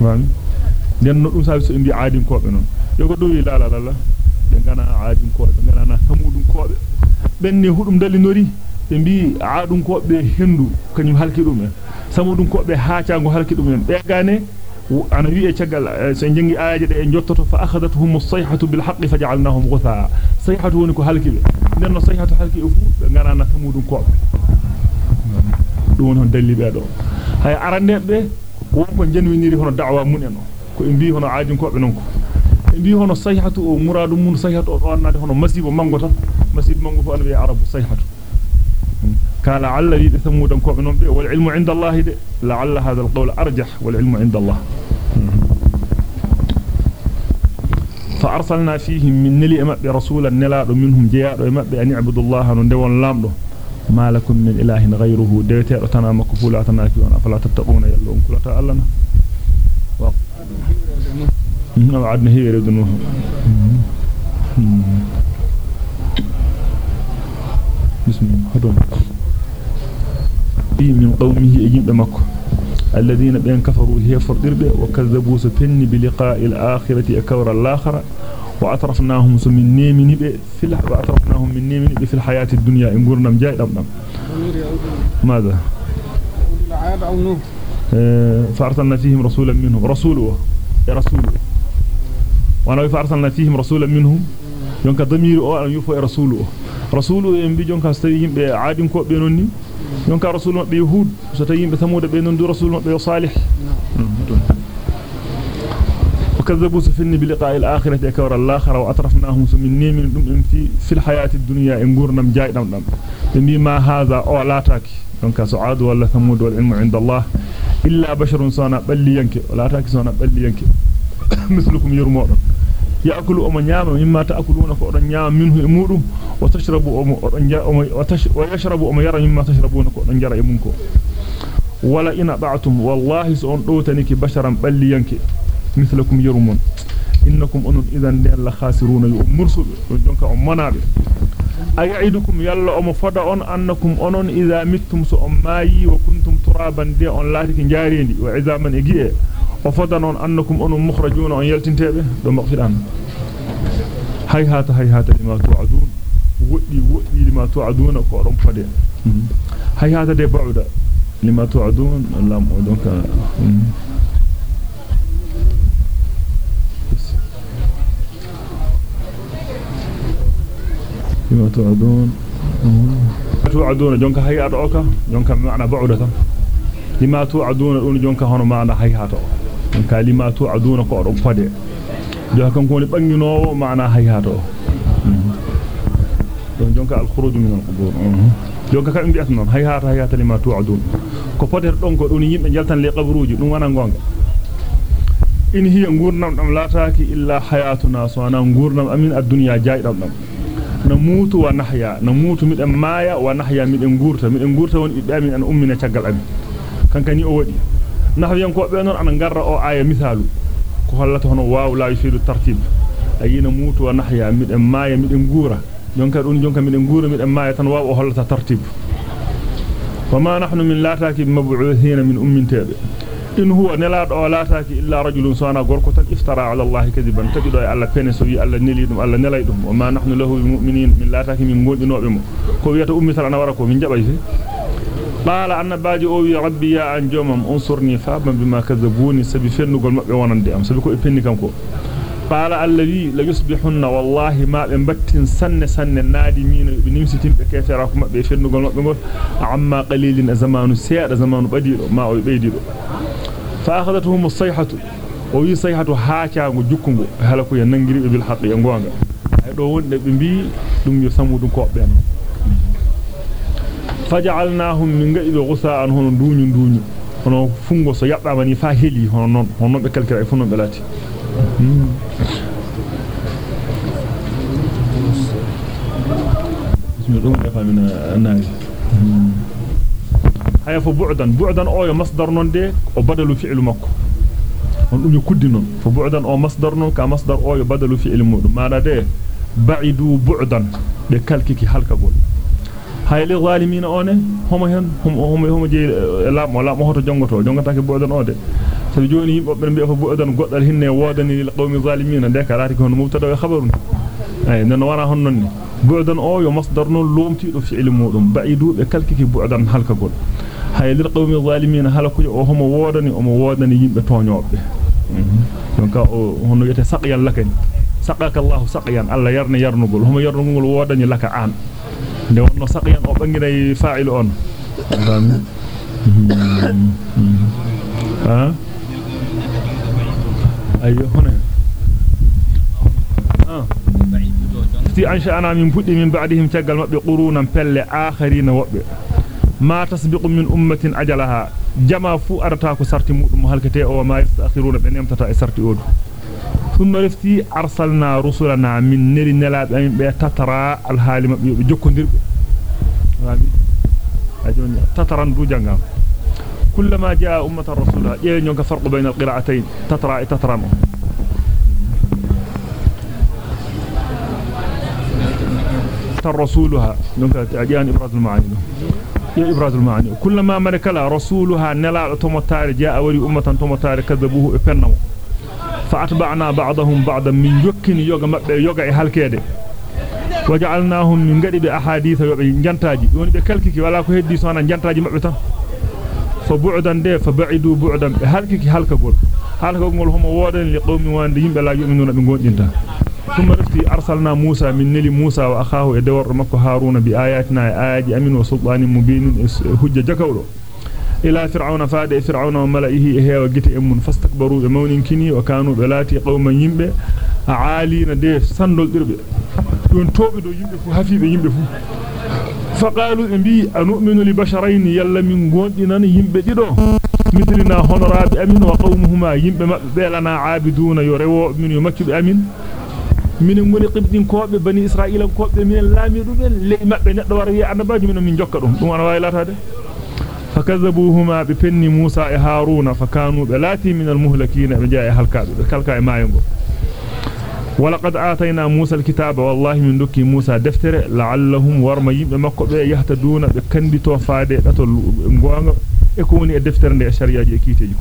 wami den no dum sabi so mbi aadin ko be non yogo do wi la la la be ngana aadin ko be ngana na samudum ko be benne hudum dalinori be bi aadum ko be hendu kanyum halki dum en samudum ko be haacaango halki dum en be gane وأنا ري اتشغل آه، سنجي اياجه دي نجوتو فأخذتهم الصيحة بالحق فجعلناهم غثاء. صيحة ونكو حلكي نن صيحة حلكي اوف غانا نتمودو كوب. دون دلي بيدو. هاي ارانيب بي وكو جنوينيري هنا دعوه منينو كو امبي هون عاجن كوب نونكو. امبي هنا صيحة أو مراد من صيحة أو أن هنا مسيب مانغوتا مسيب مانغو فو انبي عرب صيحة. قال علل لي ثمودن كوب بي والعلم عند الله لعل هذا القول أرجح والعلم عند الله. فأرسلنا فيهم من نلي امب رسولا نلا منهم جياد امب أن يعبدوا الله نون لامدو ما لكم من إله غيره. ديت رتنا مكفولاتنا فيون فلا تتقون يلون كل تعلنا وعدنا هي يردنوه بسم الله. هذا من قومه يجيب مكه الذين بين كفروا هي فردرب وكذبوا سفن بلقاء الآخرة أكور الآخرة. وأطرفناهم من نيمن في وأطرفناهم من نيمن في الحياة الدنيا إن قرنا مجاي أبنى ماذا؟ فأرسلنا فيهم رسولا منهم. رسوله يا رسوله fa arsalna fihim rasulan minhum jonka damiri o an yufo e rasulu en bi jonka so tawi yimbe aadin ko be nonni jonka rasulu mabbe yahud so tawi yimbe samuda be non du rasulu mabbe salih وكذبوا سفن بلقاء الآخرة أكور الآخرة وأطرفناهم سمني من دم في في الحياة الدنيا إن قرنم جاي دم دم بما هذا أو لا تاكي دونك سعاد ولا ثمود والعلم عند الله إلا بشر صانا بلي ينكي ولا تاكي صانا بلي ينكي مثلكم يرمون يأكل أما نيام مما تأكلون فأدن نيام منه إمودم وتشربوا أما ويشربوا أما يرى مما تشربون فأدن يرى إمونكم ولا إن أطعتم والله سأن دوتنك بشرا بليانك مثلكم يرمون إنكم أنون إذن لا خاسرون يؤمرسوا جونك أمنابي أيعيدكم يلا أم فدأون أنكم أنون إذا متم سأمايي وكنتم ترابا دي أن لاتك جاريني. وعظاما وفدنون أنكم أنهم مخرجون أن يلتنتبه بمغفران هيهات هيهات لما توعدون. ودي ودي لما توعدون كورم فدي. هيهات دي بعد. لما توعدون لم دونك لما توعدون. توعدون جونك هيهات أوكا. جونك معنى بعدة. لما توعدون دون جونك هون معنى هيهات أوكا. Kalimatu aduna ko don fade do kan ko ni banginowo maana hayhato don jonka al khuruj min al qubur jonka kam bi'at non hayhata hayhata limatu adun ko foder don ko don yimbe jaltan le qabruji dum wana gonga in hiya ngurnam dam lataki illa hayatuna sana ngurnam amin ad-dunya jaydam dam na mutu wa nahya na mutu miden maya wa nahya miden ngurta miden ngurta won ibbe amin an ummina tagal amin kankani o wadi hollata hono waaw la yufidu tartib ayina mutu wa nahya miden maya miden gura jonka dun jonka miden gura miden maya tan waaw o hollata tartib wama nahnu min lataki mab'uthina min ummin tabi in huwa nelado o lataki illa rajulun sana gorko tan iftara ala allah kadiban tabido e alla pene so wi alla neli dum alla nelay dum wama nahnu lahu mu'minin min lataki min gondinobe mo ko wiyata ummi tan ana wara ko min jabay fi قال أن باجي أوي ربي يا أنجومم انصرني فابا بما كذبوني سبي فنقول مبي ونندي أم سبي كو إبني كمكو. قال الذي ليصبحن والله ما بمبتن سن سن نادمين بنمستين بكيفراكم مبي فنقول مبي عما قليل زمان سيادة زمان بديل ما أوي بيديل فأخذتهم الصيحة وي صيحة هاكا جكم هلكو يننجري بالحق ينقوانغا. do wonde be bi dum yo samudum ko faj'alnahum min ga'ido ghusa'an hono duñu duñu hono fungo so yabbama ni fa heli hono non hono be kalkira e fu non be lati haya fo bu'dan bu'dan o yo masdar non de o badalu fi'lu makko on dum yo kuddi non fo bu'dan o masdar non ka masdar o badalu fi'lu mudum maada de ba'idu bu'dan be kalkiki halkagol hayli zalimina one homo hen homo homo homo je lam wala mo hoto jongoto jongata ke bodan ode sabi joni yimbe be be fa bu'dan goddal hinne wodani lil qawmi zalimin de ka lati ko mubtada wa khabarun ay non wana hon non ni bu'dan o yo masdar non lomti do fi'il mudum ba'idu be kalkiki bu'dan halka gol hay lil qawmi zalimin halaku o homo wodani o mo wodani yimbe toñobe donc o hono yete saqiyan lakani saqaka allah saqiyan alla yarna yarnugol homo yarnugol wodani laka an لون نسقيا أو بنجري فاعل ها أيه هنا تي أنشأنا من بعد من بعدهم تجعل بقرونا بل آخرين وب ما تسبق من أمة أجلها جما فو أرتاكو سرتي مهلكتي أو ما يستأخرون بنيم تتأسرتي أولو neri nelabe amin be tatara al halima be jokkondirbe wabi ajoni tataran du jangam كلما جاء أمة رسولها ينك فرق بين القراءتين. تترى تترى رسولها نك أجان إبراز المعاني. إبراز المعاني. كلما ملك رسولها نلا تمتار جاء ولي أمة تمتار كذبوه إفنمو فأتبعنا بعضهم بعضا من يكن يوغا مبة يوغا هالكيدة. وجعلناهم من غدي بأحاديث جنتاجي. يوني بكلكي ولا كو هدي سونا جنتاجي مبة تان فبعدا ده فبعدوا بعدا. هالكي هالكغول هالكغول هم وودن لقوم وان يمبه لا يؤمنون بغونجنتا ثم رفتي أرسلنا موسى من نلي موسى وأخاه يدور مكو هارون بآياتنا آيات أمين وسلطان مبين هجة جكولو إلى فرعون فاد فرعون وملئه هي وجت أمون. فاستكبروا بمون كني وكانوا بلاتي قوما يمبه عالين دي سندل دربه دون توبي دو يمبه فو حفيبه يمبه فو. فقالوا إنبي أنؤمن لبشرين يلا من غوندينان يمبه ديدو؟ مثلنا هنراب أمين وقومهما يمبه مبه لنا عابدون يريو من يمكب أمين. min ngoni qibdin koobe bani israila koobe min laami dum le mabbe neddo war wi annabaji min min jokka dum dum wana waylatade fakazzabuhuma فكذبوهما بفن موسى هارون فكانوا بلاتي من المهلكين رجاء هلكاد كلكا ما ينبو ولقد اعطينا موسى الكتاب والله من دكي موسى دفتر لعلهم ورمي مكو يهتدون بكندي توفاد دتول غونغ إكوني دفتر دي شريعه جي كيتيكو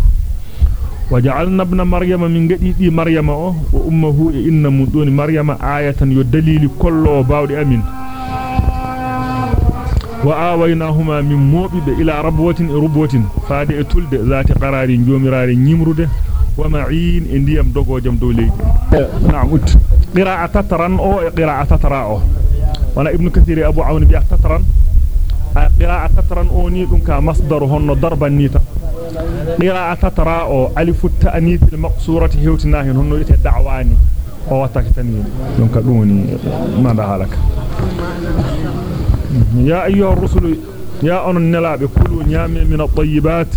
وجعلنا ابن مريم من غدي دي مريم أو وأمه انم دون مريم آية يدليل كل باودي أمين. وآويناهما من موبب إلى ربوة ربوة فادئ تلد ذات قرار جومرار نيمرده ومعين انديم دوغو جم دولي. نعم قراءة تتران أو قراءة تتراء وأنا ابن كثير أبو عون بيح تتران قراءة تتران أو ني دون كمصدر هن ضربا نيتا. قراءة تتراء ألف التأنيث المقصورة هيوتنا هن يتي دعواني. أو واتكتني دونك دوني. ما دهالك يا أيها الرسل يا أن النلاب كلوا نعم من الطيبات.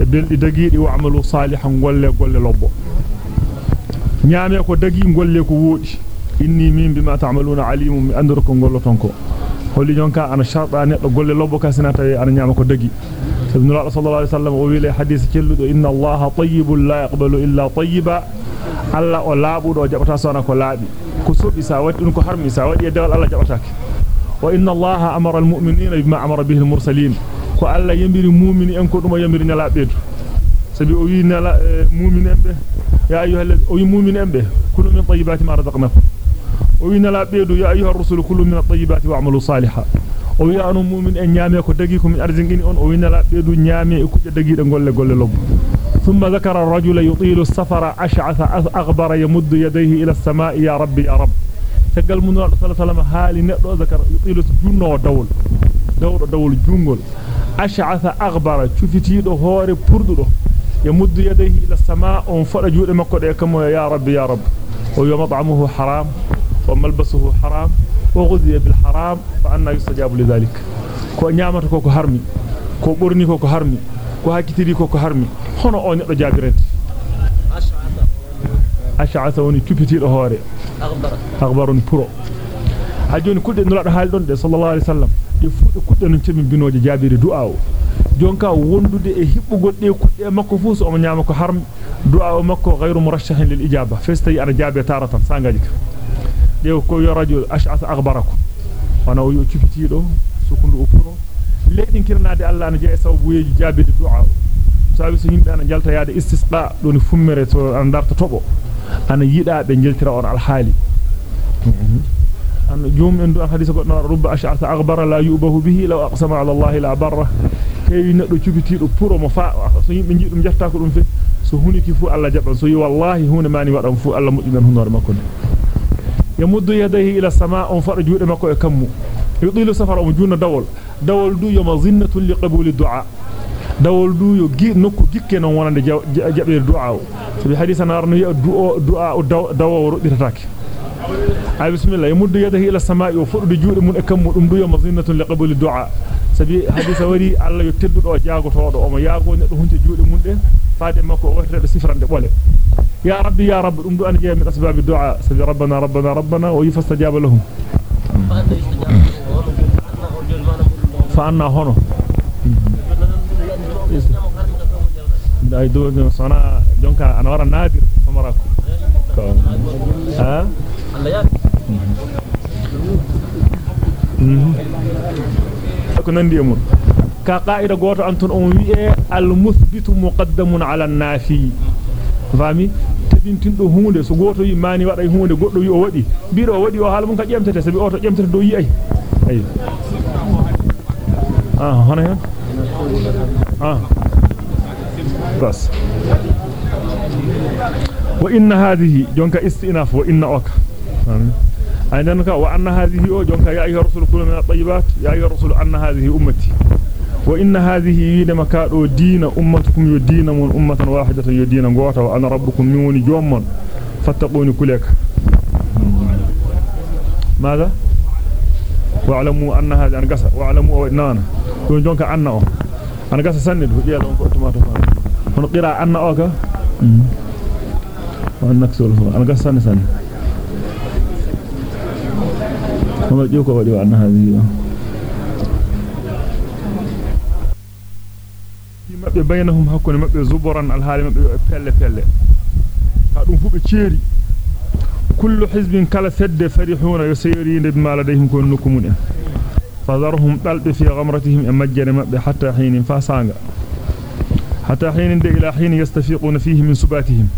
بالدقيق وعملوا صالحا ولا ولا لبوا نعم يكو دقيق ولا كوود إني من بما تعملون عليم من أندركم ولا تنكو. هل يجونك أنا شرط أن يقول لبوا كاسنا تي أنا نعم يكو دقيق. ابن الله صلى الله عليه وسلم وقيل حديث كله إن الله طيب لا يقبل إلا طيبا. الله ولا بد وجبت أسانك ولا بي كسب إساوات إنك حرم إساوات يدل الله جبتك alla yambiri mu'mini en ko dum yambiri nala beedu sabi o wi nala mu'mini en be ya ayyuhal o wi mu'mini en be kulu min tayyibati ma razaqnakum o wi nala beedu ya ayyuhar rusul kulu min tayyibati wa'malu salihan o wi anu mu'min en nyaame ko dagi ko min arzingini on o wi nala beedu nyaame e kuje dagiide golle golle lobbo ثم ذكر الرجل يطيل السفر أشعث أغبر يمد يديه إلى السماء يا رب يا رب تقال من الله صلى الله عليه وسلم حالي نقضو ذكر يطيل جنو دول دول دول جنغل أشعث أغبر شفتي دو هوري پردو دو يمد يديه إلى السماء ونفر جود مكو كمو يا رب يا رب ويوم مطعمه حرام وملبسه حرام وغذي بالحرام فأنا يستجاب لذلك كو نعمت كو هرمي كو برني كو هرمي كو هاكتري كو هرمي hono o neddo jabirente ash'atha woni tupitido hoore akhbarun puro hajoni kudde nulado de sallallahu alaihi wasallam de fuude kudde non cemi binoje jabiri du'a o jonka wondude e hibbugol de kudde makko fu so o nyaama ko harm du'a o makko ghayru murashahin lil ijaba festay ana jabe taratan sangaji de ko yo radio ash'atha akhbarako wana o yo tupitido sukundu o puro leedin kirnaade Allah na jee sababu yeji jabide du'a sabi so yimbe ana jalta yaade istisqa don fummere to an darta tobo ana yida be jeltira on alhaali an jum en do hadisa goddo rubba ash'arta aghbara la yubahu bihi law aqsama ala allah la barra heewi neddo cubitido puro mo fa so yimbe jidum jarta ko dum fe so huniki fu alla jaban so yi wallahi huna mani wadam fu alla muddimen hunore makko de yamuddu yadayhi ila samaa on fado juude makko e kammu yudilu safara um junna dawol dawol du yo mazinnatun li qabuli du'a dawol du yo gi nokku gikke non wonande jabir du'a sabi hadisa narno ya du'a du'a dawo rubitataake ay bismillah yamuddu yadayhi ila samaa o fado juude mun e kammu dum du yo mazinnatun li qabuli du'a sabi hadisa wari alla yo teddudo jaagotodo o mo yaago neddo hunte juude mun de faade makko o wartede sifrande bole يا ربي يا رب دم أنا جاي من أسباب الدعاء سبي ربنا ربنا ربنا ويفاستجاب لهم فأنا هنا ay do do sona jonka ana wara nadir famarako ko ha ko nandi amur ka qaida goto anton on wi'e al muthbitu muqaddamun ala an-nafi fami tabintindo hunde so goto yi mani wada hunde goddo yi o wadi biiro o wadi o haala mun ka jemtete sabi o to jemtete do yi ay ay ah hono hen ah بس. وإن هذه جونك استئناف وإن أوك. يعني عندنا وأن هذه أو جونك يا أيها الرسول كل من الطيبات يا أيها الرسول أن هذه أمتي. وإن هذه لما كانوا دين أمتكم يدين من أمة واحدة يدين قوتا وأنا ربكم من جوما فاتقوني كلك ماذا؟ واعلموا أن هذا أنا قصر واعلموا أنا جونك أنا أنا قصر سند وديا لهم كنتم أتفاهم كنتما تفهم هنا قراء أنا أوكا وأنا كسول أنا قصة سند سند هم يجوكوا وديوا أن هذه mabbe baynahum hakkunde mabbe zuburan alhaali mabbe pelle pelle ka dum fube cieri kullu hizbin kala fedde farihuna yusirinde bima ladayhim kun nukumun en fadharhum dalbi fi ghamratihim e majjere mabbe hatta hinin fasanga حتى حين إلى حين يستفيقون فيه من صباتهم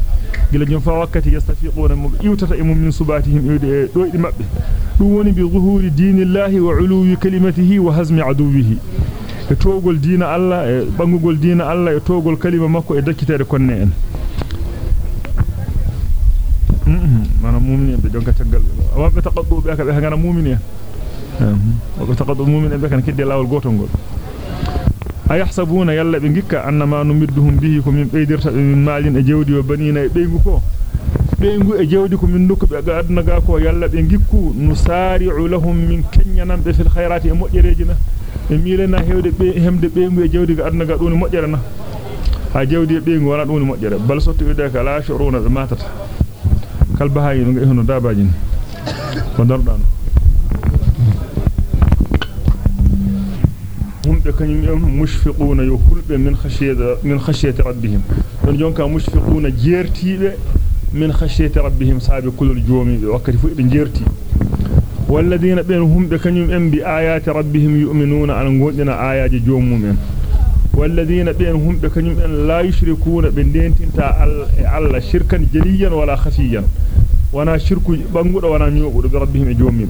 قل جنفا وقت يستفيقون يوتتئم من صباتهم يقولون بظهور دين الله وعلو كلمته وهزم عدوه. يتوغل دين الله إيه، بانغوغل دين الله يتوغل كلمة مكو إيه، يدكتير إيه، كنين أنا مؤمنين بجنكة تقل. وما تقضوا بأكا بها أنا مؤمنين وما تقضوا مؤمنين بأكا كدي الله القوتن قل e e e ko min dukko be ga aduna ga ko yalla be gikku nusari'u lahum min kenyanam be fil khairati e mojjereji na e milena hewde be hemde beengu e jawdi ga aduna ga doni mojjere na ha jawdi e beengu wala doni mojjere bal sotti wede ka la shuruna be matata kalba hayi no hono dabaji ko dardan be kanyum mushfiquna yuhulbe min khashiyati min khashiyati rabbihim don jonka mushfiquna jertibe min khashiyati rabbihim sabi kulul joomi be wakkati fu be jerti والذين بينهم بكنيم ام بآيات ربهم يؤمنون على غودنا آيات جومم والذين بينهم بكنيم ان لا يشركون بندنتنتا الله شركا جليا ولا خفيا. وأنا شرك بانغودو وأنا نيوبودو بربهم جومم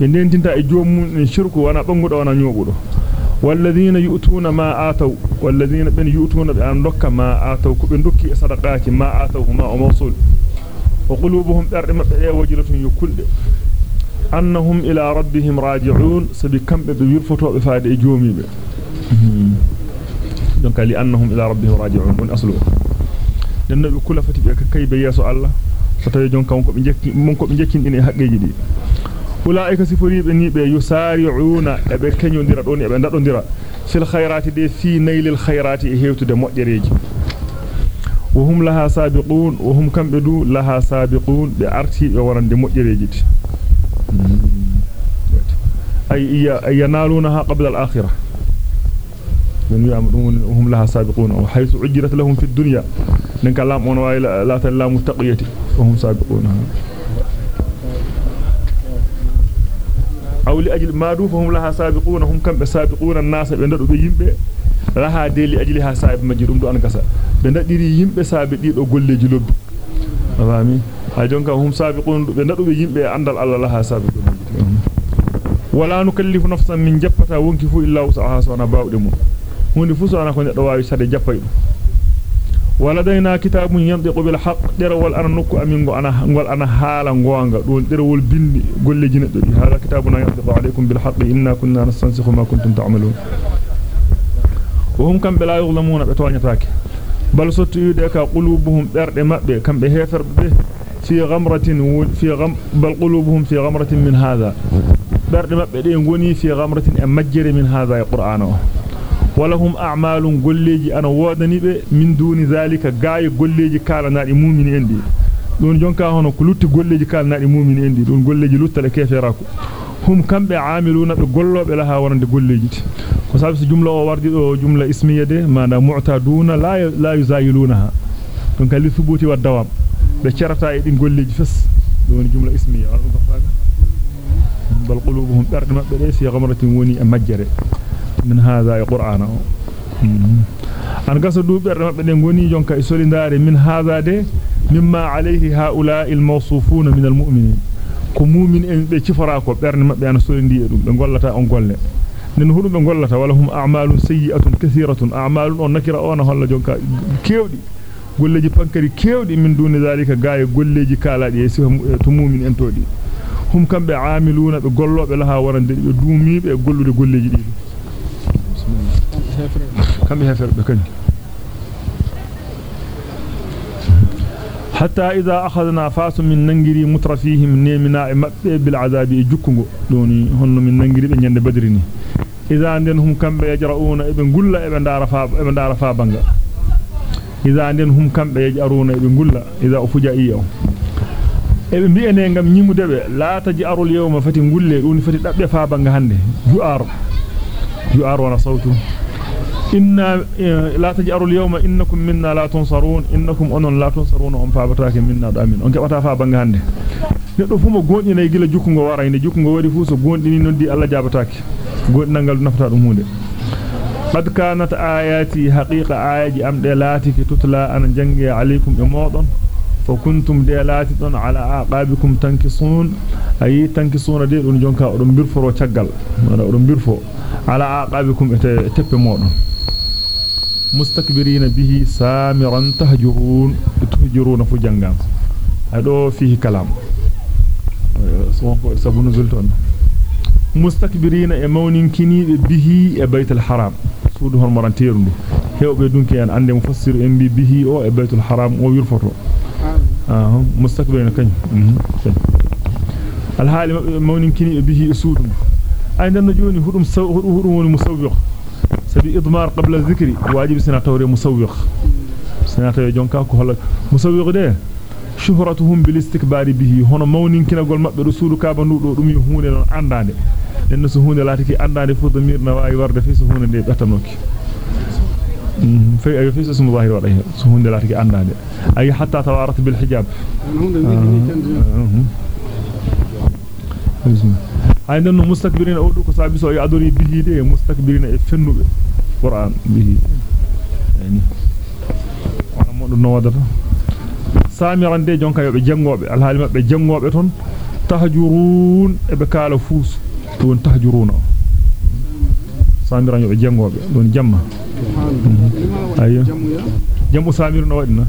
بندنتنتا جومم شرك وأنا بانغودو وأنا نيوبودو والذين يؤتون ما آتوا والذين بن يؤتون بأن لك ما آتوا كبن لك صدقات ما آتوا هما موصول وقلوبهم أرمى وجلة يكل. أنهم إلى ربهم راجعون سبكم بيرفتوا بفاد إجومي دونك لأنهم إلى ربهم راجعون من أصله. لأنه كل فتبئك كي بياسو الله؟ ستجون كونكم من جكين إني حقيقي ulaika sifuribe ni be yusari'una e be kenyondira don e be dadondira fil khairati de fi nailil khairati e hewtude moddereji وهم لها سابقون وهم كم بدو لها سابقون بأرتي ورند مؤجريجت أي ينالونها قبل الآخرة من يعملون وهم لها سابقون وحيث عجرت لهم في الدنيا لنك اللام ونوائل لا تلا متقية وهم سابقون أو لأجل ما دو فهم لها سابقون هم كم سابقون الناس dum do an gasa be dadiri yimbe saabe dido golleji lobbi fami ha jonka hum sabiqun be nadube yimbe andal Allah laha sabiqun wala nukallifu nafsan min jappata wonki fu illa wusaha sona bawde mum hunde fu sona ko neddo wawi sade jappay dum ولدينا كتاب ينطق بالحق. درول أنا نكو أمين أنا نقول أنا حالا غوانغا دون درول بندي قول لي جنة هذا كتابنا ينطق عليكم بالحق. إنا كنا نستنسخ ما كنتم تعملون. وهم كم بلا يظلمون بتوانيا تاك. بل ستو يدك قلوبهم برد مبه كم بهفر به في غمرة في غم بل قلوبهم في غمرة من هذا. برد مبه دي غوني في غمرة أمجر من هذا القرآن ولهم أعمال قليجي أنا وادني من دون ذلك غاي قليجي كالا ناري مومين اندي دون جنكا هنا كلوت قليجي كالا ناري مومين اندي دون قليجي لوتا لكيف يراكو هم كم بعاملون بقلو بلها ورند قليجي وسابس جملة وارد جملة اسمية دي ما دا معتادون لا, ي... لا يزايلونها دونك اللي ثبوتي والدوام بشرطة ايدين قليجي فس دون جملة اسمية بل قلوبهم ترجمة بليس يا غمرة وني مجرئ e de mimma alayhi haula almawsufuna min almu'minin ko mu'min en be cifara ko berne mabbe ana solindi e dum be gollata on golle nen hudu be gollata wala hum a'malun sayyi'atun kathiratun a'malun on nakira ona holla jonka kewdi golleji pankari kewdi min duni zalika gaaya golleji kalaadi e to mu'min en todi hum kambe aamiluna be gollobe laha warande be duumibe e gollude golleji didi kambe heferbe kany حتى إذا أخذنا فاس من ننجري مترفيهم نيمنا بالعذاب جكنغو. دوني هن من ننجري بنجند بدرني إذا عندهم كم يجرؤون ابن قل ابن دارفا ابن دارفا بانغا. إذا عندهم كم يجرؤون ابن قل إذا أفجأ إياه ebe mbi'ene ngam nyimudebe la taj'aru al-yawma fati ngulle duni fati dabbe fa banga hande ju'ar ju'ar wana sautu minna la tunsarun innakum onon la tunsarun on fabatake minna do amin on kebata fa banga hande neddo fu mo gondina gila jukkungo warayne jukkungo wadi fu so gondini noddi alla jabatake gondinangal nafata dum hunde qad kanat ayati haqiqa ayaji amde latiki tutla an jangi alaykum e modon فكنتم ديلات دون على عقابكم تنكصون أي تنكصون دي دون جونكا اودون بيرفورو تياغال مانا اودون بيرفو. على عقابكم تيب مودون مستكبرين به سامرا تهجرون. تهجرون فو جانغام ادو فيه كلام. سبو نزول تون مستكبرين e mawninkini bihi e baytul haram suudu hon moranteeru hewbe dunki en ande mufassir en bi bihi o e baytul haram o wirfoto آه مستقبلين كن الحال مونين كني به سود عندنا جوني هدوم سو هدوم مسوق سبي إضمار قبل الذكر. واجب سنة توري مسوق. سنة توري جونكا كو هلا. مسوق ده. شهرتهم بالاستكبار به. هنا مونين كنا غول مابbe رسول كابا نودو dum yo hunde non andande den so hunde latiki andande fu do mirna wawi warde fi so hunde de batanoki في أي في اسم ظاهر ولا سهون دلاتك عندنا أي حتى توارت بالحجاب. عندنا مستكبرين أودو كسابيسو أي أدوري به دي. مستكبرين فنو قرآن به يعني. وأنا مودو نوادر. سامران دي جونكا يوبي جنغوبي الحالي مبي جنغوبي تون تهجرون. fuus don tahjuruna samiran yobe jengobe don jamma ayo. Jamu samir no wadina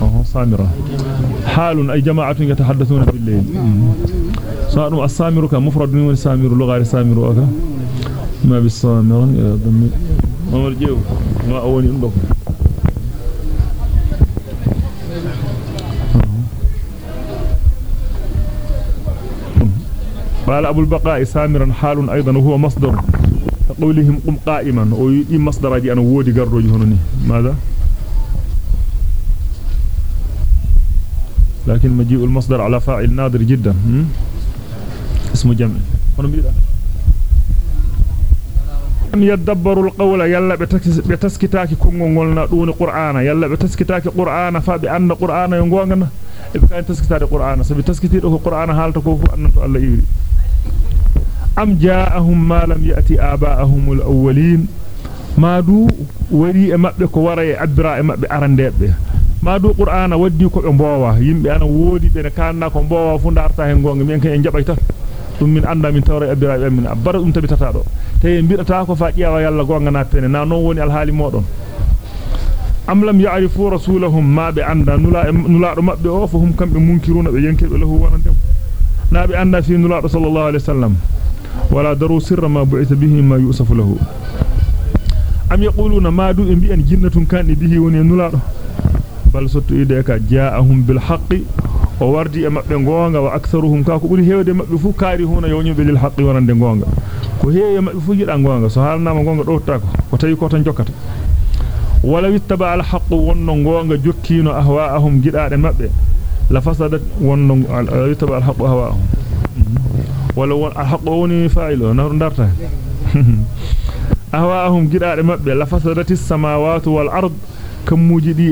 آه سامرة حال أي جماعة يتحدثون بالليل سواء السامر كمفرد من سامر لغة سامر أكا ما بالسامر إلى ضم ما مرجو ما أولي أندق قال أبو البقاء سامرا حال أيضا وهو مصدر. قولهم قم قائما. ويدي مصدر دي أنا وودي قردوج هنوني ماذا؟ لكن مجيء المصدر على فاعل نادر جدا. اسمه جمع. أم يدبروا القول. يلا بتسكتاك كونغولنا دون قرآن. يلا بتسكتاك قرآن. فبأن قرآن ينغوغنا إبقى تسكتاك قرآن. سبي تسكتير قرآن. حالتك أن الله يري أم جاءهم ما لم يأتي آباءهم الأولين؟ ما دو وري مبدك وري عبراء مبد أرنديب. ما دو قرآن وديك أمبوا يمبي أنا ودي بنا كان أمبوا فندارتا هنغوان يمكن أن جبعي تر ثم من أندا من توري عبراء من نعم. أبرا أنت بتتارو تيين بير تاكو فاكيا ويالا غوانا نابين نانووني الهالي مودون. أم لم يعرفوا رسولهم ما بأندا. نلا رمبد أوفهم كم بمنكرون بينكر له ونديب نابي أندا في نلا رسول الله عليه وسلم. Daru sirra ma bu'itha bihi ma yusafu lahu am yaquluna ma du bi an jinnatun kan bihi woni nula do bal sotto ide ka ja'ahum bil haqqi o wardi e mabbe gonga wa aktharuhum ka ko buri hewde mabbe fu kaari huna yonyube lil haqqi wonande gonga ko heewe mabbe fu jida gonga so halnama gonga do ta ko ko tawi ko tan jokkata wala wittaba al haqqu wonno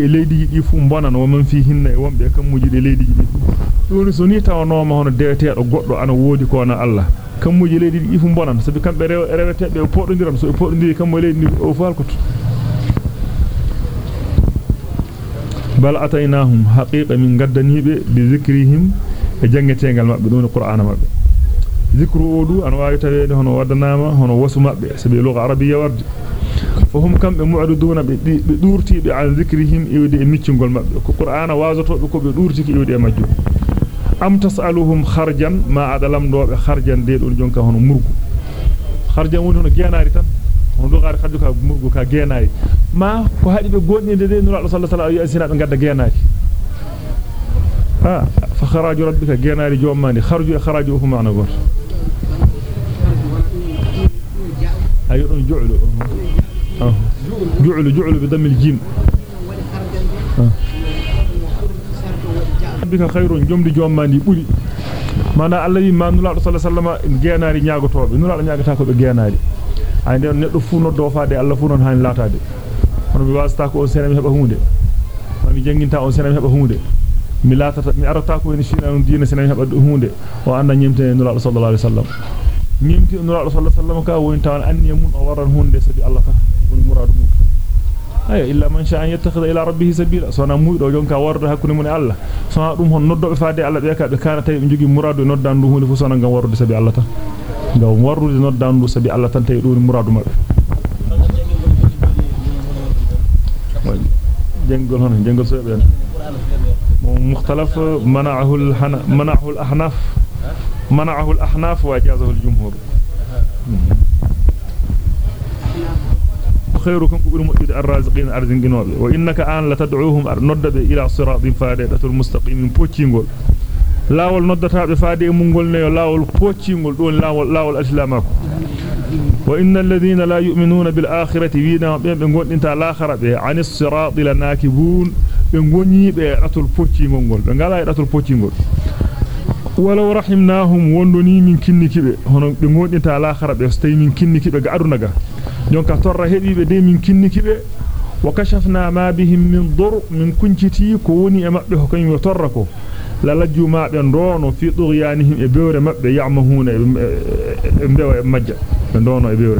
e leydi di fu bonan o man fi hinna e wonbe kammuji di leydi di doni so ni tawanoma hono deweteedo goddo ana wodi ko na Allah kammuji leydi di fu bonan sabi kambe rewetebe o podondiram so e podondiri kammo leydi o fu halkoto bal ataynahum haqiqa min gaddanibe bi zikrihim e jangetengal mabbe don qur'ana mabbe an waawi tawede hono wadanama hono wasu mabbe sabi lugha arabiyya wardi فهم كم معرضون بدورتي عن ذكرهم يودي ميتشغول مابbe ko qur'ana wazotobe ko be durti ki yodi majju am tasaluhum kharjan ma adalam dobe kharjan de don jonka hono murgu kharjan woni no genaari tan hono do gaari khaddu ka murgu ka genaari ma ko hadi be gondinde de nura sallallahu alaihi wasallam be gadda genaari ha fa kharaju rabbika genaari jommani kharju e kharaju huma ana got ayo don ju'lu جعل جعل بضم الجيم بك خير جمد جوماني بوري mana Allah wi ma nulaado sallallahu alaihi wasallam geenaari nyaagotobe nulaado nyaagata ko be geenaari ay den neddo fu no do faade Allah fu non hani latade hono mi wasta ko on senami heba hunde mi janginta on senami heba hunde mi latata mi arata ko en shina on diina senami heba hunde o anda nyimte nulaado sallallahu alaihi wasallam ميمتي نور الله صلى الله عليه وسلم كان وين تان أني من أوران هون لسبي الله كان من مراد موت أي إلا من شاء أن يتخذ إلى ربه سبيلا صنع موت رجوم كوارد هكون من الله صنع روم هون نور فادي الله ذاك كان تي من جي مراد نور دان روم لفسانا كان وارد سبي الله كان لو وارد نور دان روم سبي الله كان تي روم مراد مر جنجل هون جنجل سبيان مختلف منعه الحنا منعه الأحناف منعه الأحناف وأجازه الجمهور. خيركم قبل مؤيد الرازقين أرزنقين وإنك آن لتدعوهم ندد إلى صراط فاردة المستقيم بوتشينغول. لاول ندتا بفادي مونغول نيو لاول بوتشينغول دون لاول لاول اسلامك وإن الذين لا يؤمنون بالآخرة وينا بيب غوندينتا الاخره بي عن الصراط لناكبون بي غونيبي اتول بوتشينغول غالا اتول بوتشينغول ولو رحمناهم وندني من كنكبه هون دي مودي تعالى خرب استي من كنكبه غادونغا دونك تور هبي بي من كنكبه وكشفنا ما بهم من ضر من كنجتي كوني امبه هكن يتركو لا لجو ما بن رونو في طغيانهم ابيور مبه يعمهون امبه مجا دونو ابيور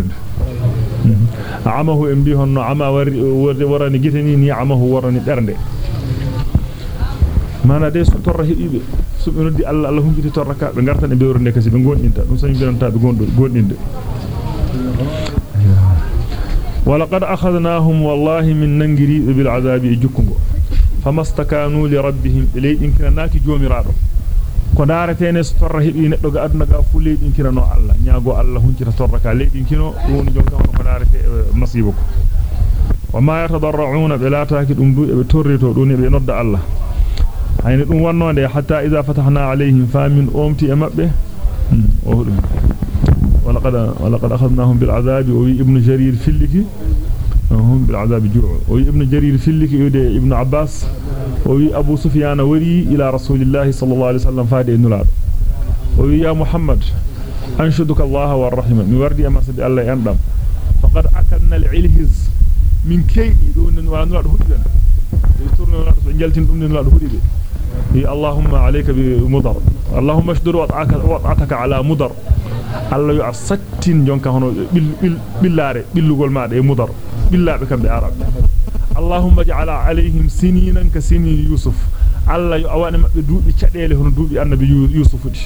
عمه امبي هون عما ورني جتني عمه ورني درنده mana de so torra hebibe so be noddi Allah Allah hunjiti torra ka be gartan e bewre de kasi be gondinta dum sañu biranta be gondo gondinde ولقد أخذناهم والله من ننجري بالعذاب جكنغو فما استكانوا لربهم إليه إن كنا ناكي جومي رادو daaretene so torra hebi neddo ga aduna ga fu leedi kirano Allah nyaago Allah huncita torra ka leedi kino woni jonka hono ko daarete masibo ko wa hayni dum wonnode hatta idha fatahna alayhim famin umti e mabbe. O dum ولقد ولقد اخذناهم بالعذاب وي ابن جرير فيلكي هم بالعذاب جوع وي ابن جرير فيلكي يودي ابن عباس وي ابو سفيان وري إلى رسول الله صلى الله عليه وسلم فادي نلاد وي يا محمد انشدك الله والرحمه مي وردي ما سبي الله يندم فقد اكلنا العلهز من كيدي دون نلاد هدنا يترنا نلاد جلتين دum نلاد هدي اللهم عليك بمضر اللهم اشدر وضعك وضعتك على مضر hono billare billugol maade e mudar billabe kambe arab Allahumma ja'ala alayhim sininan ka sini Yusuf Allah yo awane mabbe duubi cadele hono duubi annabi Yusuf di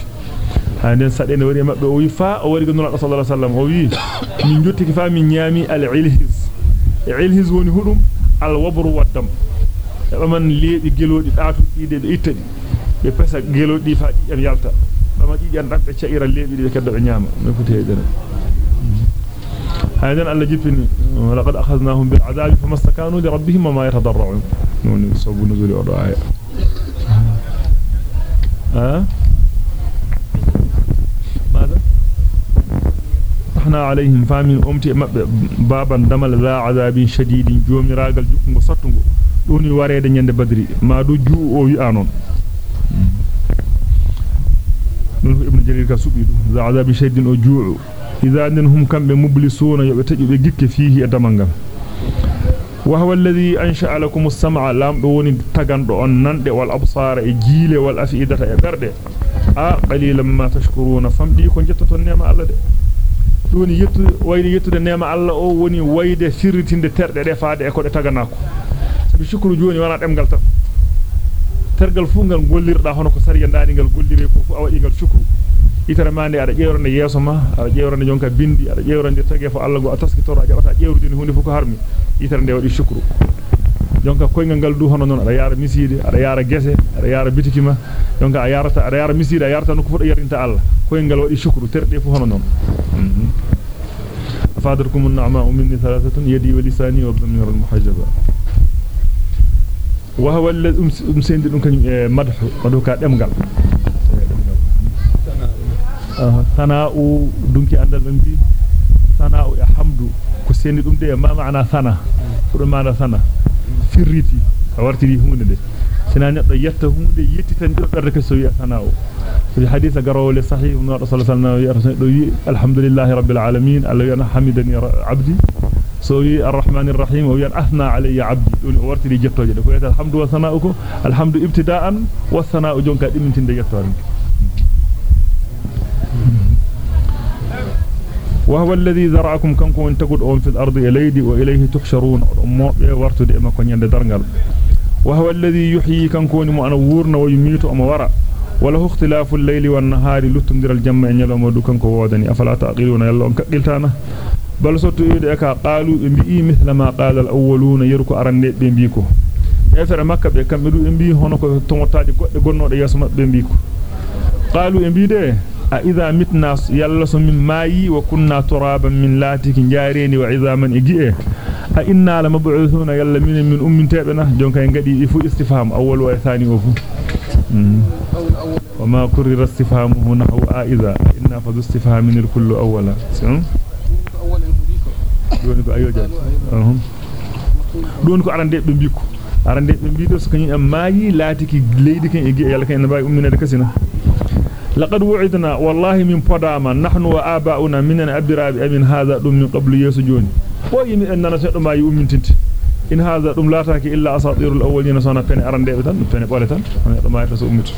handen sadene wari mabbe o wi fa o wari gonno sallallahu alaihi wasallam o wi min jottiki fa min nyami al-ilhiz ilhiz woni hudum al-wabru waddam e man leedi gelodi daatu ide be ittadi be pesa gelodi fa jam yalta. Dama jijan dambe caira leedi be keddo be nyama me futi hedere هذا الله جبني ولقد أخذناهم بالعذاب فما استكانوا لربهم وما يتضرعون نون صوب نزول الآية ها ماذا إحنا عليهم فامين امتي بابا دمل لا عذاب شديد جومي راغال جوكو ساتونغو دوني واريده nyande badri ma do ju o wi anon non ibn jarir ka subi do za azab shadidin o ju'u idha hum kambe mublisuna yobe tajibe gikke fihi e damangal وهو الذي أنشأ لكم السمع لام دوني تغاندو on nande wal absara e jiile wal afidata e berde a qalilan ma tashkuruna famdi ko jettoton nema Allah de doni yettu wayde yettude nema Allah o woni wayde firritinde terde de faade e ko de taganako sabi shukru joni wana demgal tan tergal fu ngal gollirda hono ko sariya ndani ngal gollire ko fu awadi ngal shukru itara mande ada jeewrande yeso ma ada jeewrande jonka bindi ada jeewrande tage fo Allah go ataskitoro a jabata jeewrude hunde fu ko harmi itara nde wadi shukru jonka koyngal ngal du hono non ada yara miside ada yara gese ada yara bitikima jonka a yarata ada yara miside a yarata no ko fudo yarinta Allah koyngal wadi shukru terde fu hono non أفادركم النعماء مني ثلاثة يدي ولساني والضمير المحجبة وهو أمسين دون كان مدح مدح كدمغال ثناء دونك أندل من بي ثناء يا حمد كسيني دون دي ما معنى ثنا كل معنى ثنا فريتي awartiri hunde de sina neddo yetta hunde yettitan do berde ko so wi sanao في حديث قرأه لصحيح من رسول الله صلى الله عليه وسلم الحمد لله رب العالمين الذي حمدني عبدي. سوي الرحمن الرحيم ويان أثنى علي عبدي. ورت لي جتو جده كويت الحمد وثناؤك الحمد ابتداء والثناء جونك ديمنتين دي جتو وهو الذي ذرعكم كنكم ان تقول في الأرض إليدي وإليه تحشرون. أمو ورت دي أما كون يند درنغال. وهو الذي يحيي كنكم مؤنورنا ويميت أما ورأ. وله اختلاف الليل والنهار لتندر الجمع نيلوم دو كنكو وداني أفلا تعقلون؟ يلا ان بل arande be biko efere makka be kambe du be hono ko tomotaade godde gonnode yeso mabbe biko qalu e bi de a idha mitna yalla so min mayi wa kunna turaban min latiki jareni wa izaman igie a inna la mab'uthuna yalla min min ummin tebena jonka ngadi fu istifham awwal wa thani wa fu وما كرر استفهامه نحو آئذا إنا فذو استفهام الكل أولا دونك أيو جان دونك أرندي بمبيكو أرندي بمبيكو سكنين أماي لاتكي ليدي كن إجي يلا كن نباي أمنا دكسنا لقد وعدنا والله من فداما نحن وآباؤنا من أبراب من هذا من قبل يسجون ويمي أننا سيدما يؤمن تنت in hadha dum lataki illa asatirul awwalin sana pen arandebe tan pen bole tan do mayta so ummito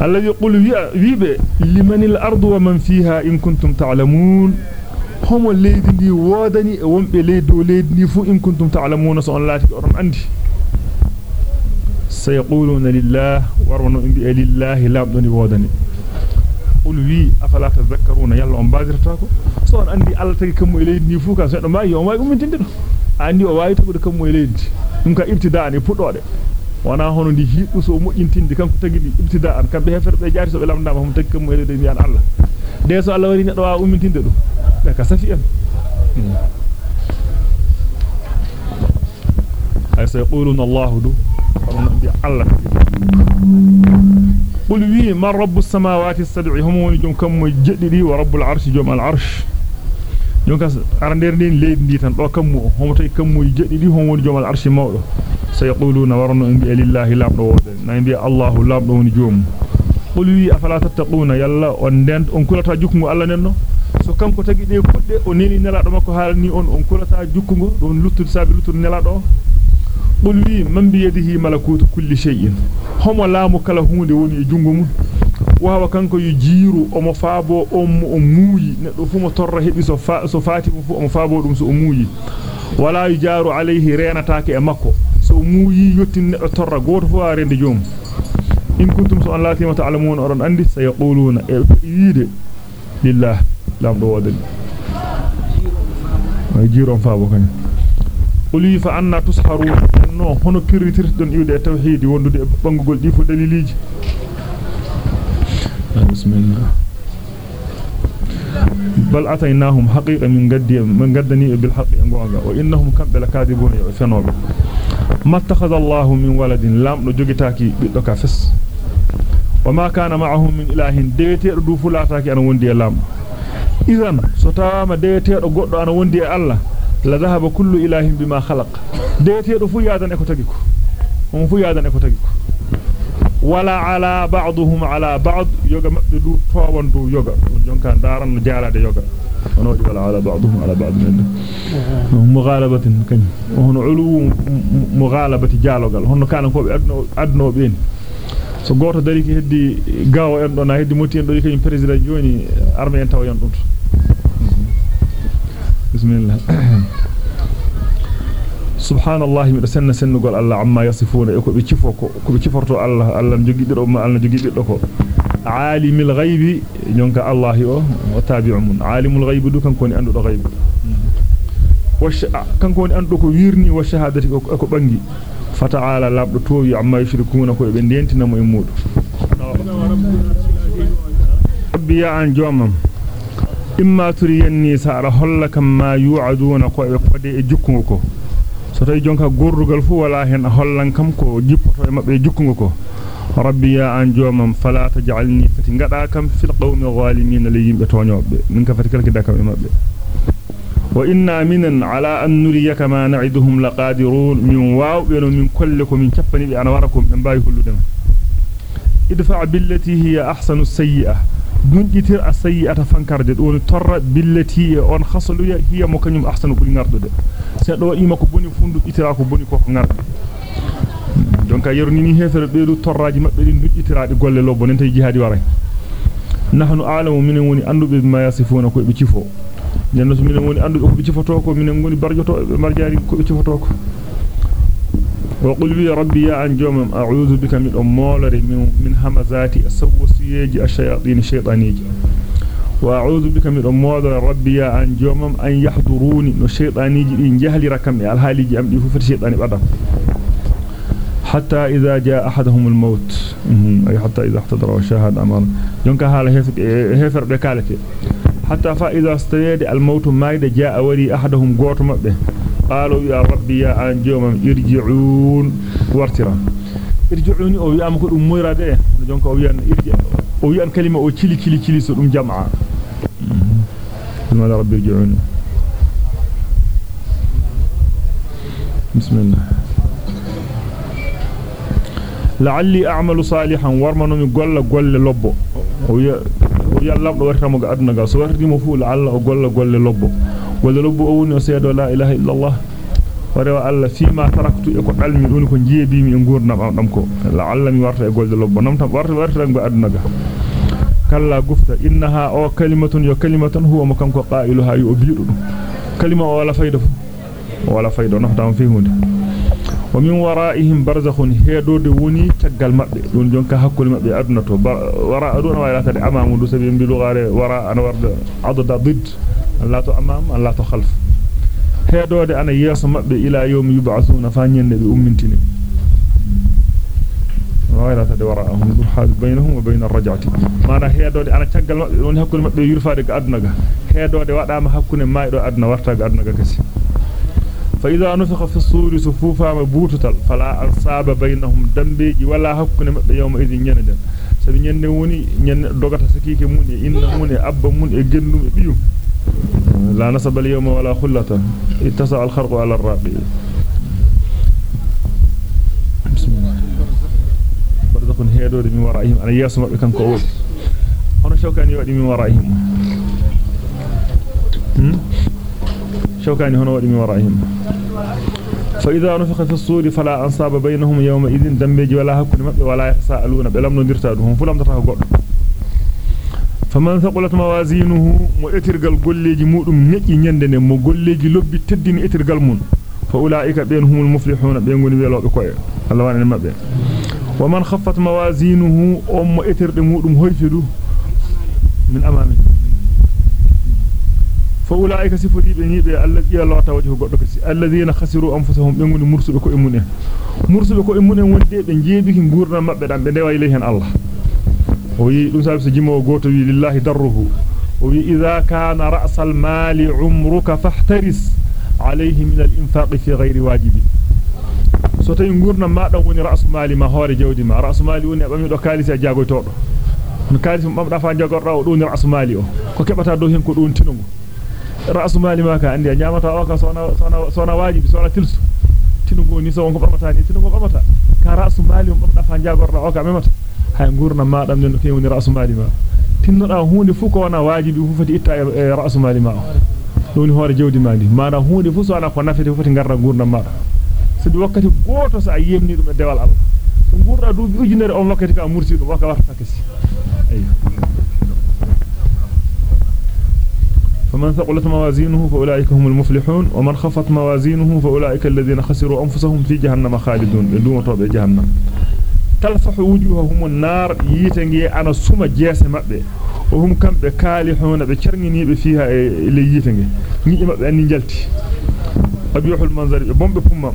alladhi yaqulu wibe limanil ardu wa man fiha in kuntum ta'lamun هم الذين وادني وهم بليدو ليدني فو إن كنتم تعلمون سؤال الله أرم عندي. سيقولون لله وارونا إن بأل الله لابدني وادني. قل لي أفلا تذكرون؟ يلا أم بادر تاكو. سؤال عندي ألا تكي كمو إليدني فوكا سيئنا ما هي أم بايكم من تندر عندي أم بايكم كمو إليدني نمكا ابتداني فوتو kam e dum e wana hono ndi hiddu so mojjintinde kanko tagi di ibtida'an kambe hefer be jaari so be lamdama hum tagi kam e leydi mi an Allah de so Allah wari neddo waa ummintinde do be ka safi en ay sayquluna Allah du farna bi Allah قل وي من رب السماوات السبع هم جم كم جددي ورب العرش جم العرش jonka arandere den leydi ndi tan do kammu homo tay kammu jeddi hon woni jomal arshi mawdo sayquluna warno bi lillahi lamdo wode na bi allah lamdo woni joom qul wi afala tattaquna yalla on den on kulata jukkungo alla nenno so kanko tagi de kudde o neni nelado makko halni on on kulata jukkungo don luttude sabi luttude nelado qul wi man bi yadihi malakutu kulli shay'in homo laamu kala hunde woni e jungo mum wawa kanko yu jiiru omo faabo o muuyi neddo fu mo torra hebi so fa so faati fu omo faabo dum so o muuyi wala yujaru alayhi renataake e makko so muuyi yottin neddo torra goto fu arende joom in kuntum so an latima ta'lamun oron andi sayaquluna e yide lillah lam do wadani ay jiiron faabo kan quli fa anna tusharun no hono pirritirton iwde tawhid wondude bangugol di fu daliliji بسم الله. بل أتيناهم حقيقة من قد من قدني بالحق ينقوغا وإنهم كم لكاذبون يعفنوا ما اتخذ الله من ولد لام نجوغتاكي بدوكا فس وما كان معهم من إله ديتير دو فلاتاكي أنا وندي لام. إذن ستاما ديتير قدو أنا وندي الله لذهب كل إله بما خلق. ديتير فو يادن إكو تاكيكو هم فو يادن إكو تاكيكو ba'd yoga mabbe du towon du yoga jonka daran jaalaade yoga onodi wala ala ba'dhum ala ba'd min mughalabatin kan hono ulu mughalabati jaalogal hono kana ko be adno adno ben so goto dari ki heddi gawo en do na heddi moti en do kany president joni armée en taw yon dum bismillah subhanallahi mi senna sennugol Allah amma yasifuna e ko be cifoko ko be ciforto Allah Allah jogidiro ma Allah jogi biddo ko alimul ghaibi nyonka Allah o wa tabi'un alimul ghaibi du kan koni andudo ghaibi kan koni andudo ko wirni wa shahadati ko bangi fata'ala labdo towi amma yushrikuna ko be dentina mo e mudu rabbi ya an jomam imma turiyanni sa'ra hollakam ma yu'aduna ko be pode e jukkungo ko so tay jonka gorrugal fu wala hen hollan kam ko jippoto e mabbe jukkungo ko rabbi ya an jomam fala taj'alni fati ngada kam fil qawmi zalimin li yimbe tonyobe min ka fati kalki dakam e mabbe wa inna minan ala an nuriyaka ma na'iduhum laqadirun min wa'be no min kolle ko min cappani be ana warakum be mbawi hollude idfa billati hiya ahsanu sayyi'ah dunjitir as-sayyi'ata fankarde don torra billati on khaslu hiya mo kanyum ahsanu buri ngardude se do ima ko boni fundu itira ko boni ko ko ngarde donc yerni hefere beedu torraji mabbe din dujjitiraade golle lobbo nen tay jihadi waray nahnu a'lamu minen woni andube ma yasifuna ko be cifo nenno so minen woni andube ko be cifoto ko minen ngoni barjoto be marjaari ko be cifoto ko وقل بي ربي يا انجوم أعوذ بك من امولري من من همزات السوسية الشياطين شيطانيج وأعوذ بك من امولري ربي يا انجوم أن يحضروني. الشيطانيج إن جهل ركم يا الحالي جام دي الشيطاني بعد. حتى إذا جاء أحدهم الموت. أي حتى إذا احتضر وشاهد أمر. دونك حال هفر بكالتي حتى فإذا استيد الموت مايد جاء ولي أحدهم غوتو مبه. قالوا يا ربي يا أن جومم ارجعون. وارترا. ارجعوني أو يأمكو أميرا ده. جونك أو يأن ارجع. أو يأن كلمة أو تشيلي تشيلي تشيلي سؤال جمعة ماذا ربي ارجعوني؟ بسم الله. لعلي أعمل صالحا ورمنو مي غولا غول لوبو ويا ويا لابدو ورتamo ga aduna ga so wartimo fu o golla golle lobbo golle lobbo o woni o seedo la ilaha illa allah warewa alla fima taraktu e ko dalmi doni ko jiebimi e gurdam am dam ko la'alla mi warta e golle lobbo nam tam warta warta ga aduna ga kalla gufta innaha o kalimatun yo kalimatan huwa mo kanko qailuha yu biidu kalima o wala fayda wala fayda no tam fi hunde wa min wara'ihim barzakhun hedode woni taggal mabbe don jonka hakkul mabbe aduna to wala amam la to khalf hedode ana yeso mabbe ila yawmi yub'athuna fa nyende be ummintini wala tade wara'ahum du hal bainahum wa bain ar-raj'ati mana hedode ana taggal mabbe don hakkul mabbe yurfaade ga aduna ga hedode wadama hakkune maydo aduna warta ga aduna ga kasi فإذا نفخ في الصور صفوفا مبوتتل فلا أنصاب بينهم دنبيجي ولا حكنا مبه يوم إذن يندن sabi nyande woni nyande dogata sakike mun e inna mun e abba mun e gendum e biyu لا نصب اليوم ولا خلة. اتسع الخرق على الرابي برزق هيدود من ورائهم. أنا ياسم أبكان كوول هنا شوكاني وأدي من ورائهم. شوكاني هنا وأدي من ورائهم. فإذا نفق في الصور فلا أنصاب بينهم يومئذ. دمج ولا هكو ولا يخسألون. بلم ندرتادهم فلم ترى قول faman thaqulat mawazinuhu mo etirgal golleji mudum neji nyande ne mo golleji lobbi teddini etirgal mun fa ulaika ben humul muflihuna be ngoni welobe koye Allah wani mabbe wa man khaffat mawazinuhu o mo etirde mudum hoyfidu min amami fa ulaika sifudi be nibe alladhi Allah tawajhu goddo kasi alladhina khasiru anfusahum be ngoni mursube ko e munen mursube ko e munen wonde be jeebiki gurna mabbe dam be dewa ilayhi Allah وي دون سالس جيمو غوتو لله دره وي اذا كان راس المال عمرك فاحترس عليه من الانفاق في غير واجب so tay ngurna ma dan woni ra's mali ma hore jawdi ma ra's mali woni bami do kalisi jaagoy todo on kalisi mo bamda fa jagorda o do ni ra's mali o ko kebata do hen ko don tinungo ra's mali ma ka andi a nyamata o ka sona sona sona wajibi sona tilsu tinungo ni so on ko bamata ni tinungo bamata ka ra's mali mo bamda fa jagorda o ka memata hay gurna ma dam den kewni ra'su mali ma tinnoda hunde fu ko wana wajibi fu fati itta e ra'su mali ma doni hoore jawdi mali mana hunde fu so ana ko nafete fu fati garra gurna ma sidi wakkati goto sa yemni dum e dewal Allah so gurda duubi ujunere on wakkati ka mursi dum waka warta kasi فمن ثقلت موازينه فأولئك هم المفلحون ومن خفت موازينه فأولئك الذين خسروا أنفسهم في جهنم خالدون دون طوب جهنم تلفح وجوههم النار ييتنجي أنا سوما جيسه مابbe o hum kambe kalihuna be cernginibe fiha e le yitenge nyi mabbe anni jalti abiyul manzari be bombe pummam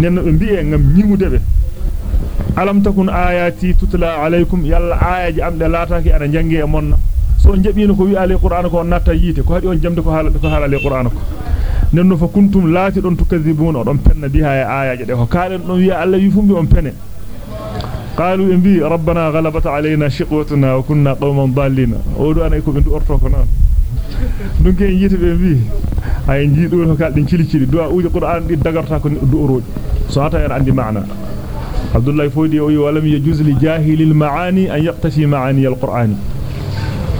nenno be bi'e ngam nyimude be alam takun ayati tutla alaykum yalla ayaji amde lataki ana jangi e monna so jabino ko wi ali qur'an ko natta yite ko hadi on jamde ko hala ko hala ali qur'an ko nenno fa kuntum lati don tukazibuna don penna biha e ayaji de ko kalen don wi Allah wi fumbi on pene قالوا انبي ربنا غلبت علينا شقوتنا وكنا قوما ضالين. اودو أنا يكون دو اورتو نعم. كنان دونك ييتو بي. أي نجي دو لو كال دين تشيلي تشيلي دو اوج القران دي دغرتا كون دو اوروج سواتا ير عندي معنى. عبد الله فودي أو ولم يجوز لجاهل المعاني أن يقتشي معاني القرآن.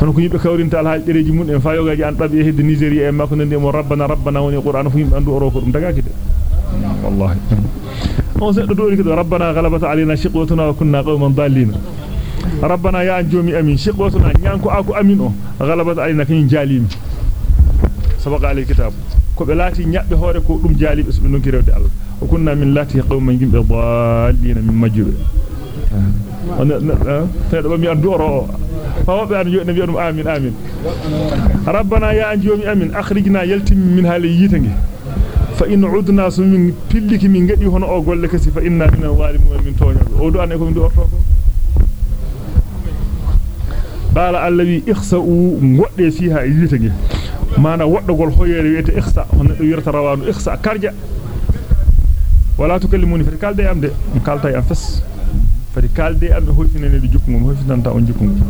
فنكو يبي كاورين تال حاج ديري مون إن فايوغاجي ان بابي إيه هيد نيجيريا. ماكو نندي مو ربنا. ربنا وني القران فيم اندو اوروكو دم دغاكي والله. On seddo dori kido rabbana ghalabat alaina shiqwatuna wa kunna qauman dallin rabbana ya anjumi amin shiqwatuna nyanko aku amin o ghalabat alaina kin jalimi sabaqa alal kitab ko be lati nyabbe hore ko dum jalibe so be donki rewde Allah wa kunna min lati qauman gimbe dallin min majjube feedo bami andu oro fa wobbe an yo nabi dum amin amin rabbana ya anjumi amin akhrijna yaltim min hali yitangi فإن عدنا سمين بلك من قدي هنا أقول لك فإنا من الظالمون من تونيا أودو أن يكون دو أرتوكو قال الذي إخسأوا مودي فيها يتجي ما أنا ودغول خويري ويت إخسأ هنا يرت روانو إخسأ كرجا ولا تكلموني في قال دي أمد قال تاي أنفس في قال دي أمد هو فينا ندي جوكم هو فينا نتا أون جوكم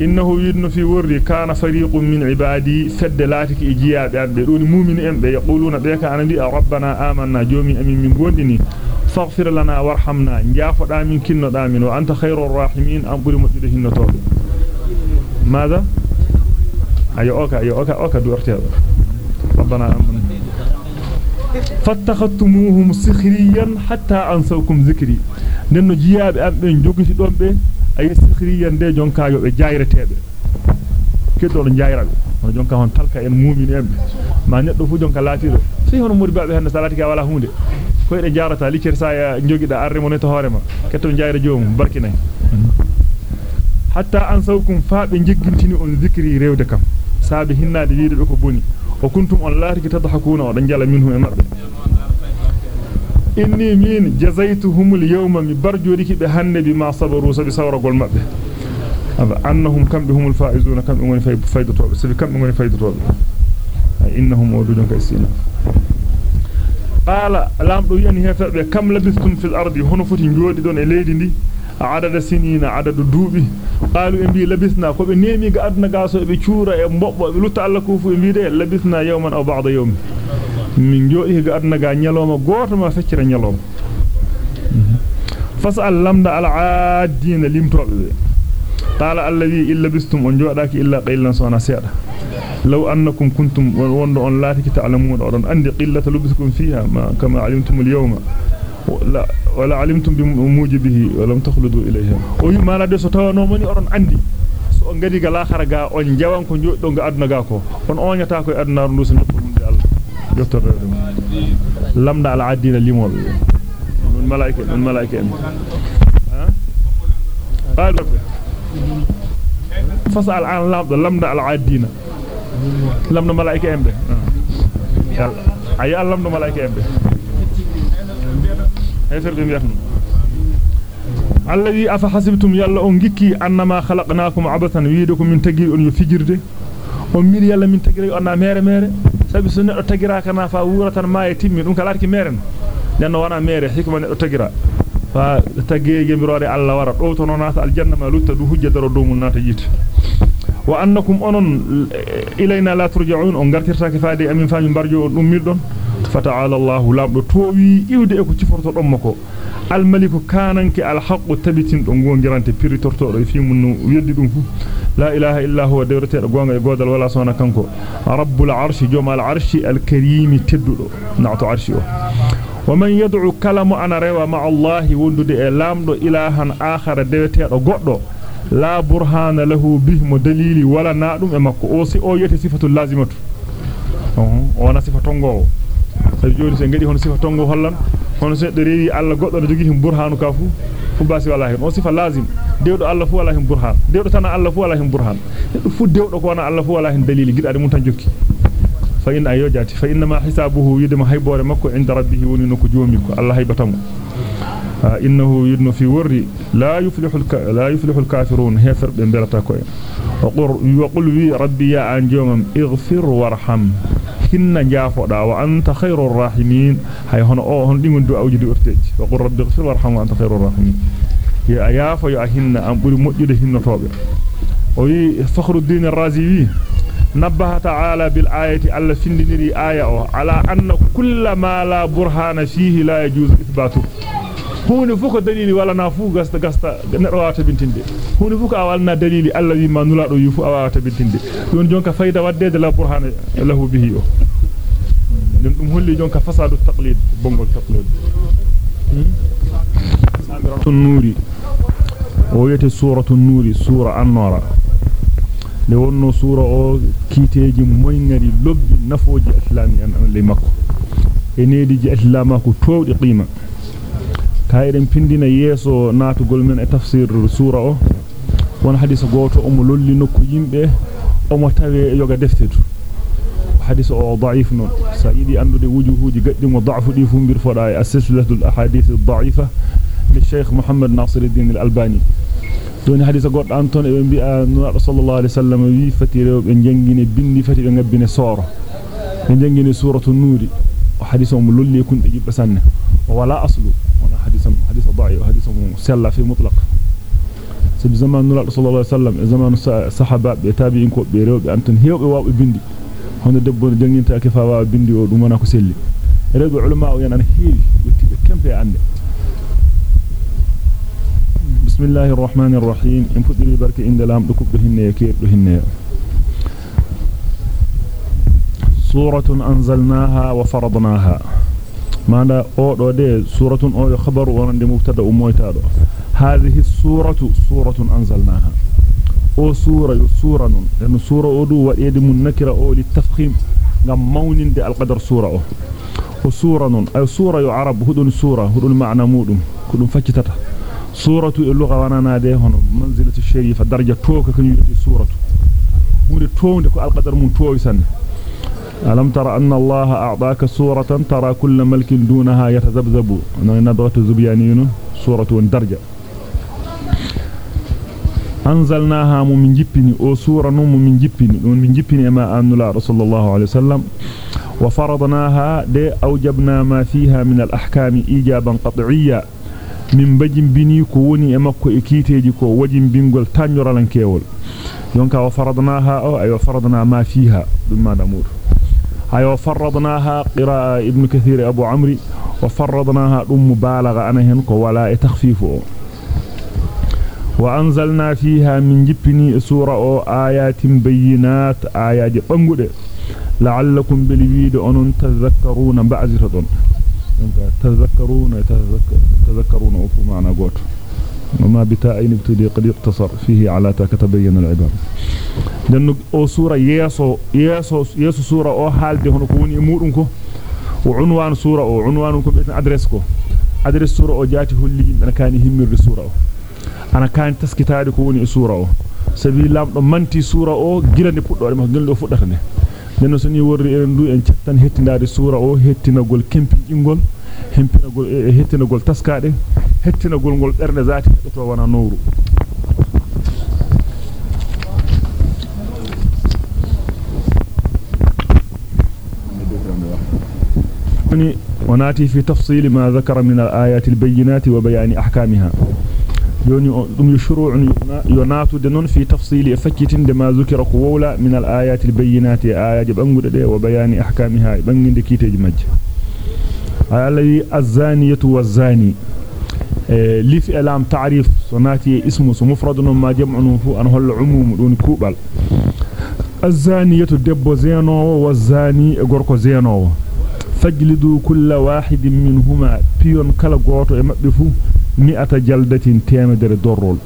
إنه يدن في ورد كان فريق من عبادي سد لاتك إجياب يقولون مؤمن أم يقولون بيك عن دي ربنا آمنا جومي أمين من قولني فاغفر لنا وارحمنا. نجاف آمين كنا آمين وأنت خير الراحمين. أمبر مجده النطور ماذا؟ أي أوكا أي أوكا أوكا دورت هذا ربنا آمنا. فاتخذتموهم سخريا حتى أنسوكم ذكري. لأنه جياب أم بين جوكي دون بين ay sikhriyan de jonka yo be jayretebe keddo jayrabe on jonka hon talka en mu'min embe ma neddo fu jonka latido fi hono muri baabe hande salati ka wala hunde ko ede jarata licer sa ya jogida arre mo neto horema ketto jayre joomum barkinay hatta an sawkum faabe jiggintini on zikri rewde kam saabe hinnade wiide be ko boni o kuntum on laati tadhakuna o dan jala minhu e mabbe inni min jazaytuhumul yawma mi barjoriki be hande bima sabaru sabi sawragol mabbe annahum kambe humul faizuna kambe ngoni faydotobe sabi kambe ngoni faydotobe innahum wadudun kaysina qala lamdo yani heferbe kam labistum fil ardi hono foti jodi don e leydi ndi adada sinina adadu duubi qalu e bi labisna ko be nemi ga adna gaso be ciura e mbobbo be lutta alla ko fu e bi de labisna yawman aw ba'da yawm min jodi ga adna ga nyaloma goto ma feccira nyaloma fasal lamda al aadina limtobe be qala alladhi illa bistum on jodaki illa qailan sona seeda law annakum kuntum wondo on laatiki ta'lamun odon andi qillata lubsukum fiha ma kama alimtum al yawma la wala alimtum bi mujibihi wa lam takhludu ilayha o yima la de so tawano moni oron andi so on gadi ga laakhara ga on jawan ko joddo ga aduna ga ko on oñata ko aduna ndu malaika en ha qalu fasal an lamda lamda al adina lamda malaika en be ay lamda malaika en be hefer be mbiyatno alladhi afa hasibtum yalla on gikki annama khalaqnakum abathan wiidukum min tagi on yo fijirde on min yalla min tagire on na mere mere sabi so neddo tagira kana fa wuratan ma e timmi dum kala arki mere nenno wana mere hikma neddo tagira fa tagge gemirore alla wara do to nonata aljanna ma lutta du hujja daro do mun nata yite wa annakum onon ilayna la turja'un on gartirta ke faade amin faami barjo on dum mirdon fata'ala allah labdo towi iwde e ko ciforto dom mako ngongirante piritorto do fi mun weddi dum fu la ilaha illa huwa dawrate do gonga e godal wala sona kanko rabbul arshi jomal arshi al karim teddudo na'tu arshi o ومن يدعو كلام أنا روا مع الله وندد e akhara dewetedo goddo la burhana lahu bih mo dalili wala naadum e makko o si o yete sifatul lazimatu oh ona sifa tongo sabi joni se ngadi hono sifa tongo hollan hono se de rewi alla goddo do jogi him burhanu ka fu basi wala hen on sifa lazim dewdo alla fu wala him burhan dewdo tan alla fu wala him burhan fu dewdo ko wana alla fu wala hen dalili gidade mun tan jokki fa in ayojati fa inna ma hisabuhu yidma haybore makko inda rabbih woni joomi ko alla haybatamu innahu yudnu fi wurri la yuflihu la yuflihu al-kafirun hefir be belata ko وقل وقل وي ربي يا انجوم اغفر وارحم hinna jaafoda wa anta khairur rahimin hay hono o hon dingon do awjidi orteji wa qur rabbi ighfir warham wa anta khairur rahimin ya ayafa ya hinna am buri modjude hinnotobe o wi fakhruddin ar-razi wi نبه تعالى بالآية ألا فندنري آية على أن كل ما لا برهان فيه لا يجوز إثباته هون فوق دليل ولا نافو غست غست نروات بنتinde هون فوق awalna dalili alla wi ma nula do yufu awata bintinde don jonka fayda waddede la burhana lahu bihi o den dum holli jonka fasadu taqlid bongol taqlid samiratun nuri o yete suratul nuri sura an-nura le wonno sura o kiteji moyngari lobbi nafoji islami an an le makko e nediji islamako towdi qima kayren pindina yeso natugol men e tafsir sura o won hadisa goto o mo lolli nokku yimbe o mo tawe yoga deftetu hadisa o da'if non sayidi andude wujuhuji gaddi mo da'fu di fu mbir foda e as-silsilatul ahadith ad-da'ifa li Sheikh Muhammad Nasiruddin al-Albani doni hadisa goddo an ton e be bi'a nura sallallahu alaihi wasallam wi fati rewbe jangine bindi fati be ngabbine soro be jangine suratu nuri وحديثهم لول يكون يجيب بسنه ولا أصله ولا حديث حديث ضعي وحديثهم سلا في مطلق. سب زمان نور صلى الله عليه وسلم زمان صحابة بتابعين كوب بيرو بأنتن هيو قواب بندي. هون دبون جنين تأكفا واب بندي ودمنا كسلي رجع علماء ويانا هيل وتب كم في عندي. بسم الله الرحمن الرحيم. إن فضل البركة إن دلام دكوب بهن يكير بهن يكير دكب هنيه كيد هنيه سوره انزلناها وفرضناها ماذا أو دو دي سوره أو خبر ونند مبتدا ومويتادو هذه السوره سوره انزلناها أو سوره سوره لأن سوره أو دو وديد منكره أو للتفخيم ngam mawninde alqadar sura o o sura non ay sura yo arab hudun sura hudun ma'na mudum ko dum faccitata suratu e lugha wananaade hono manzilatu sharifa daraja tooka kan yidi suratu hunde townde ko alqadar mun toowi sanne ألم ترى أن الله أعطاك سورة ترى كل ملك دونها يتذبذب؟ نبغة زبيانين يعني سورة درجة. أنزلناها من جبني. أو سورة من جبني. من جبني أما أن لا رسول الله عليه وسلم. وفرضناها دي أوجبنا ما فيها من الأحكام إيجابا قطعيا من بجن بني كوني woni e makko e kiteji ko wajim bingol وفرضناها أو a faradana ما فيها. بما faradana أيوة، هاي وفرضناها قراءة ابن كثير أبو عمري وفرضناها أم بالغ أنهنك ولا تخفيفه. وأنزلنا فيها من جبني سورة آيات بينات آيات قنقل لعلكم بالبيد أن تذكرون بعض تذكرون تذكرون تذكرون أفو معنى قوته وما بتاءين ابتدي قد يقتصر فيه على تا كتبين العبارة. لأنه أو سورة ياسو ياسو ياسو سورة أو حال دي هنو كوني مورنكو وعنوان سورة أو عنوان كو بيتن أدرسكو أدرس سورة أو جاتي هولي أنا كان يهمر سورة أو. أنا كان تسكتاري كوني سورة أو. sabi lamdo manti sura o gilande puddo ma gildo fuddata ne nenno soni worri en du en ciattan hettindade sura o hettinagol kempingol hempinagol e hettinagol taskaade hettinagol gol berde zati to wana nowru وناتي في تفصيل ما ذكر من الآيات البينات وبيان أحكامها يوني دم يشروع يناتو دنون في تفصيل فكيتين ما ذكر قولا من الآيات البينات آيات بانغود وبيان أحكامها بانغند كيتج مج الذي الزانية والزاني. لف إعلام تعريف صناتي اسمه مفرد ما جمع فو أنه العموم دون كوبل الزانية دب زينو والزاني غوركو زينو. فجلدوا كل واحد منهما بيون كلا غوتو mi'ata jaldatin temedere dorrol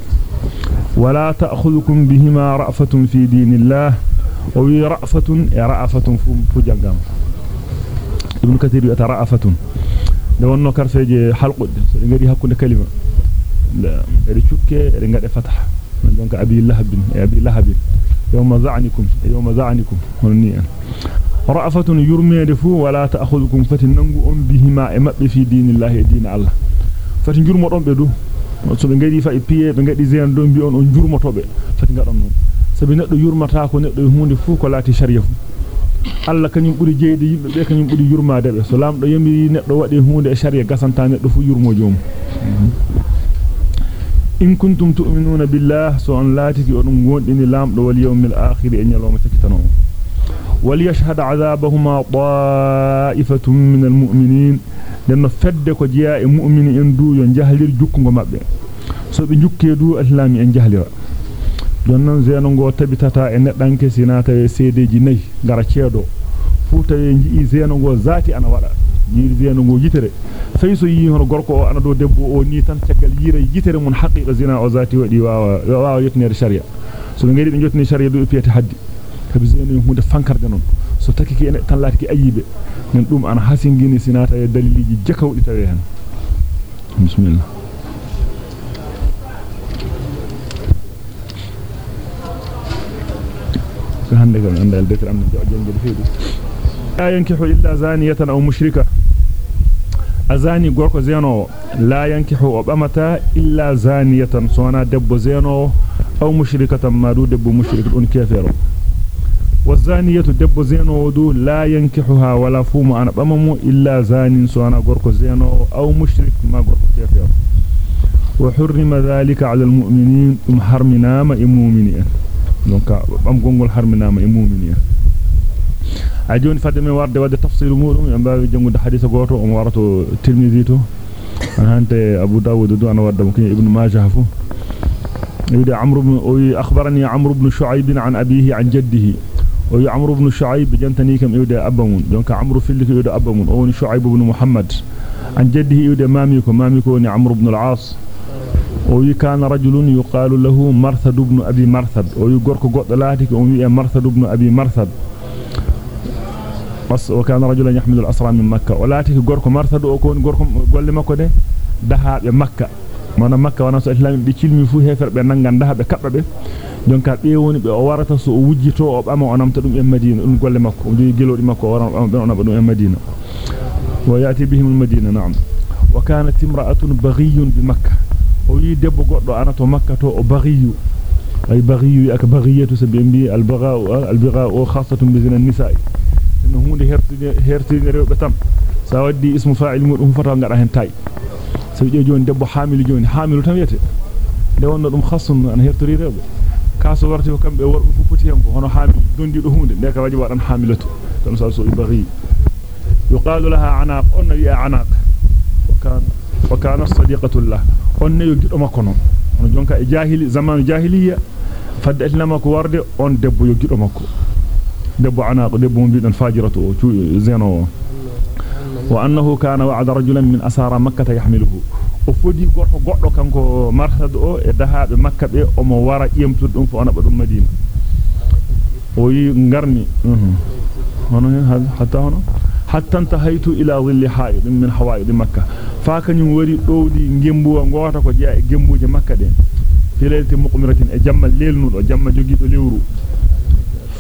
wala ta'khudhukum bihima ra'fatun fi dinillah wa wi ra'fatun ra'fatun fu jangam ibn kathir yata ra'fatun de wonno karfeje halqudde so ngari hakkunde kalima eri cukke eri ngade fatah donc abi lahabin e abi lahabin yawma za'nikum yawma za'nikum honni ra'fatun yurmede fu wala ta'khudhukum fatin nangu on bihima e mabbe fi dinillahi din Allah fati jurmodon be du so be ngadi fa e piye be ngadi zen do bi on on jurmotobe fati ngadon non sabi neddo yurmata ko neddo hunde fu ko lati sharia fu alla kanyum buri jeedi yimbe be kanyum buri yurmaade be so lamdo yemi neddo wadi hunde e sharia gasanta neddo fu yurmo joom in kuntum tu'minuna billah so on latiki on gondini lamdo wal yawmil akhir e nyaloma takitano وليشهد عذابهما طائفة من المؤمنين لأنه فد ko jiya e mu'mini en du yo jahlir jukkugo mabbe so be jukke du islami en jahlira don non zeno go tabitata e neddanke sinata e sedeji nay ngara ceedo fu tawe jii zeno go zati ana wada jiri zeno go yitere fay so yi hono gorko o ana do debbo o ni tan tagal yire yitere mun haqiqa zina o zati wadi waawa waawa yetnere sharia so be ngari be jotni sharia do piyete haddi kabi zeno hunde fankarde non so takiki en tan laati ki ayibe min dum ana hasingini sinata e daliliji jakawdi tawe hen bismillah so hande kam andal defir am jangel feedu la yankihu illa zaniyatan aw mushrika azani gorko zeno la yankihu o bamata illa zaniyatan sona debbo zeno aw mushrikatan madu debbo mushrik don kefero والزانية دب زينو ودو لا ينكحها ولا فوم أنا بممو إلا زان سوانا غوركو زينو أو مشرك ما غوركو كيفير وحرم ذلك على المؤمنين أم حرمنا ما إمومنين دونك أم غونغول حرمنا ما إمومنين أجون فدمي وارد ودي تفصيل مورم ينبغي جنود حديث غوتو أم وارتو تلميذيتو أنا هانت أبو داود دو أنا ورد ممكن ابن ماجه فو يودي عمرو بن أخبرني عمرو بن شعيب عن أبيه عن جده o amru ibn shu'aib jantani kam iwde abba mun. Donc amru filli ko iwde abba mun. O woni shu'aib ibn muhammad. An jaddihi iwde mami ko wi gorko goddo laati ko o wi marthad ibn abi marthad bas o kana rajulan yahmilu al-asra min makkah o laati ko gorko marthad o ko gorko golle makko de dahaabe makkah mana makka wana so islam be cilmi fu heferbe nangan dahaabe kabbe jonka be woni be o warata so o wujjito o bama o namta dum e Madina dum golle makko o jogi gelodi makko o waran be onaba dum e Madina wa yati bihim al Madina na'am wa kanat imra'atun baghiyun bi makkah ak baghiyatu sabi mbi al bagha al bagha o khassatun bi zina nisa'i no hunde hertide hertide rewbe tam sa waddi ismu fa'il mudum fata ngada hen tay so joni debbo hamilu joni hamilu tam yete de wonno dum khassun an hertori rewbe kaso warti ko kambe worbe fu poti hen ko hono hamil dondido hunde de ka waji wadan hamilatu tan sa so ibaghi yuqalu laha anaq onna wi anaq wa kan wa kana sadiqatu lah onne yo gido makko non hono jonka e jahili zamanu jahiliya fadde islama ko warde on debbo yo gido makko debbo anaq debbo mbi don fajiratu o zeno wa annahu kana wa'ada rajulan min asara makkah yahmiluhu o fodi gorko goddo kanko marsad o e dahaabe makka be o mo wara yemtude dum fo onaba dum madina o yi ngarni hono hatta hono حتى انتهيت إلى ظل حائط من حوائط مكة. فكني وري دودي غيمبو غوتا كو جاي غيمبو جي مكة دي في ليلة مقمرة اجم الليل نود اجم جوغي دو ليورو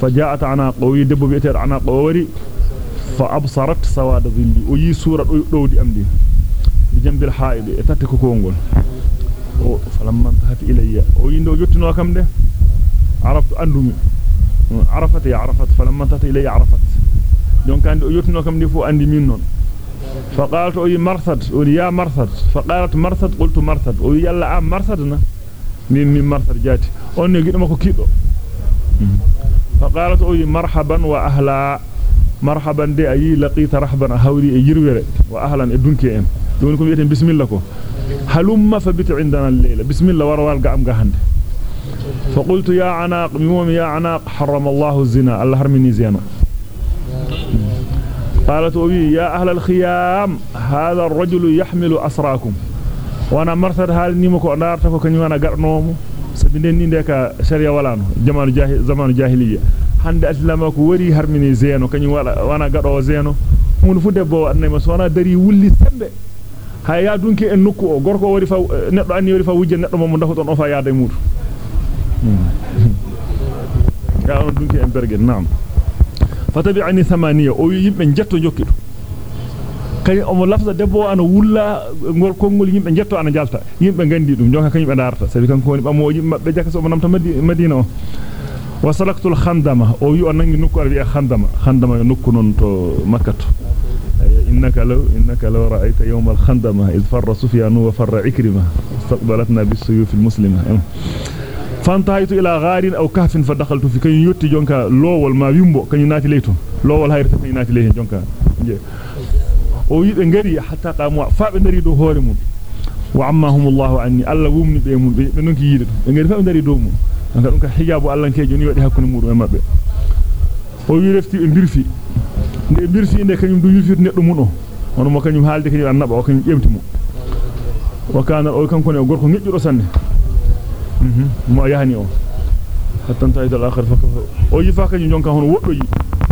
فجاءت عنا قوي دبو بيتر عنا قوري. فأبصرت سواد ظل اي سورة دو دودي امدي بجنب الحائط اتت كوكونغول أو فلما انتهت إلي. أو يندو يوتنو كامده عرفت أندومي. عرفت يا عرفت. فلما انتهت إلي عرفت. دونك اندو يوتنو كام دي فو اندي مين نون فقالت اوي مرثد ولي يا مرثد فقالت مرثد قلت مرثد وي يلا ام مرثدنا من من مرثد جاتي ني غيدما كو كيدو فقالت اوي مرحبا واهلا مرحبا دي اي لقيت رحبا هوري ييروره واهلا ادونكي ان دون كو ويتن بسم الله كو هلم فبت عندنا الليلة بسم الله وروال غام غاند فقلت يا عناق يا عناق حرم الله الزنا الله حرمني زنا قالت أبي يا أهل الخيام هذا الرجل يحمل أسراكم. وأنا مرثد هذا النمو نارتك وكني وأنا قرنوم سبنيني ديك شريا والانو زمان, جاهل زمان جاهلية. حند أسلامك وري هرمني زينو كني وأنا قرنو زينو. mun fu debbo annay ma sona dari wulli sembe ha ya dunki en nokku o gorko wori fa neddo anni wori fa wujje neddo mo ndako ton o fa yaade mudu fatabi'ani thamaniya o yimbe jetto jokkido kany omo lafza debbo ana wulla ngol kongol yimbe jetto ana jalta yimbe gandi dum jonka kanyum be darta sabi kanko woni bamoji mabbe jaka so namta madina o wasalaktu al khandama o wi on nangi nokku arbi khandama khandama yo nokku non to makkato innaka law innaka law ra'aita yawm al khandama id farra sufyan wa farra ikrima istaqbalatna bis suyuf al muslima fantahaytu ila gharin aw kahfin fa dakhaltu fi kany yotti jonka lowol ma wimbo kany naati leyton lowol hayrta kany naati leyton jonka o yibe ngari hatta qamu fa be ndari do hoore mun wa ammahumullahu anni alla wumni be mun be nonki yide be ngari fa be ndari do mun anga dum ka hijabu Allah kejo ni wadi hakkunde mudum e mabbe o wi refti be birfi nde birfi inde kanyum annaba o kanyum jemti mo wa kana o kanko ne gorko ngejjudo sanne mhm mo yahani o hatta tayda al-akhir fakafa o yifa kanyum jonka hono woddo yi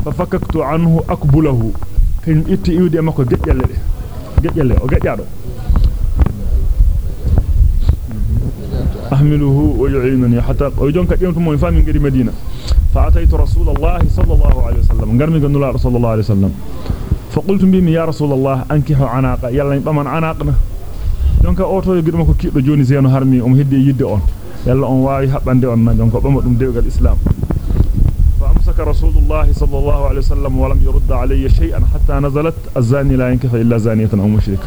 fa fakaktu anhu akbulahu kanyum itti iwde makko gejjalle de gejjalle o gejjado أحمله ويعينني حتى ويجونك يوم مو فامي غير مدينة فأتيت رسول الله صلى الله عليه وسلم غرمي قلنا رسول الله عليه وسلم فقلت بهم يا رسول الله أنكحوا عناق يلا يبمن عناقنا e gidmo ko kiddo joni zeno harmi um heddi yidde on يلا أن واي حبنا دعوة من جنكو. بمدم دعوة الإسلام. فأمسك رسول الله صلى الله عليه وسلم ولم يرد علي شيئا حتى نزلت الزاني لا ينكف إلا زانية أو مشرك.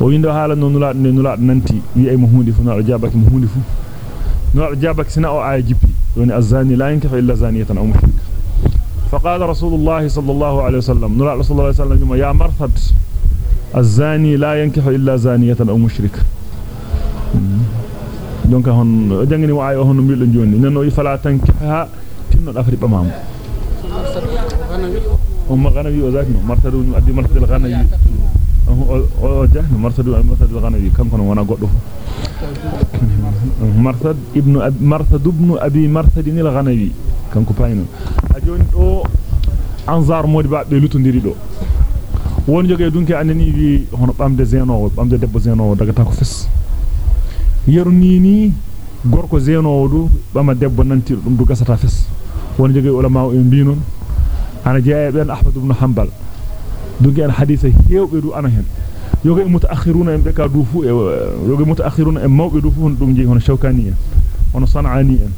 وين ده حالا نولا نولا ننتي. يأي مهودي فنا عجابك مهودي فو. نولا عجابك سناء عاجبي. يعني الزاني لا ينكف إلا زانية أو مشرك. فقال رسول الله صلى الله عليه وسلم نرى رسول الله صلى الله عليه وسلم يا مرثد الزاني لا ينكح إلا زانية أو مشركه دونك هون جانغني واي هون ميل جوني. نانو فلا تنكحها تنو افري بمام هم غنوي وذاك مرتد ادي مرتد الغنوي. أو جهن مرتد مرتد الغنوي. كم كان وأنا غدو مرتد ابن مرتد ابن أبي مرتد الغنوي. كان كو باينو أجون دو انزار مodi babbe lutondiri do won joge dunke andani wi hono bamde zenowo bamde debbo zenowo daga ta ko fes yerni ni gorko zenowo du bama debbo nanti dum du gasata fes won joge ulama en bi non ana jeya ben ahmad ibn hanbal dunke an hadith hewbe du ana hen yoge mutaakhiruna en be ka du fu e yoge mutaakhiruna en mawbe du fu dum jeyi hono shawkani en hono sanani en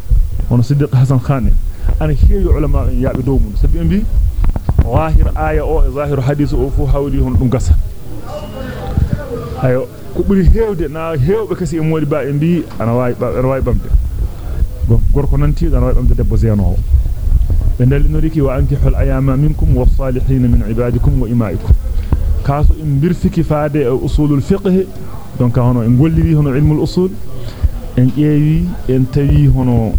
hono siddiq hasan khan en ana heewi ulama en yaabe dow mun sabi en bi zahir aya o zahir hadith o fu hawli hon dum gasa ayo ko buri heewde na heewbe kasi e modi ba e bi ana wawi ana wawi bamde gorko nanti ana wawi bamde debbo zeno be dalinori ki wa ankihul ayama minkum was-salihin min ibadikum wa imaikum kaso en birfiki faade usulul fiqh donc hono en golliri hono ilmul usul en ƴeewi en tawi hono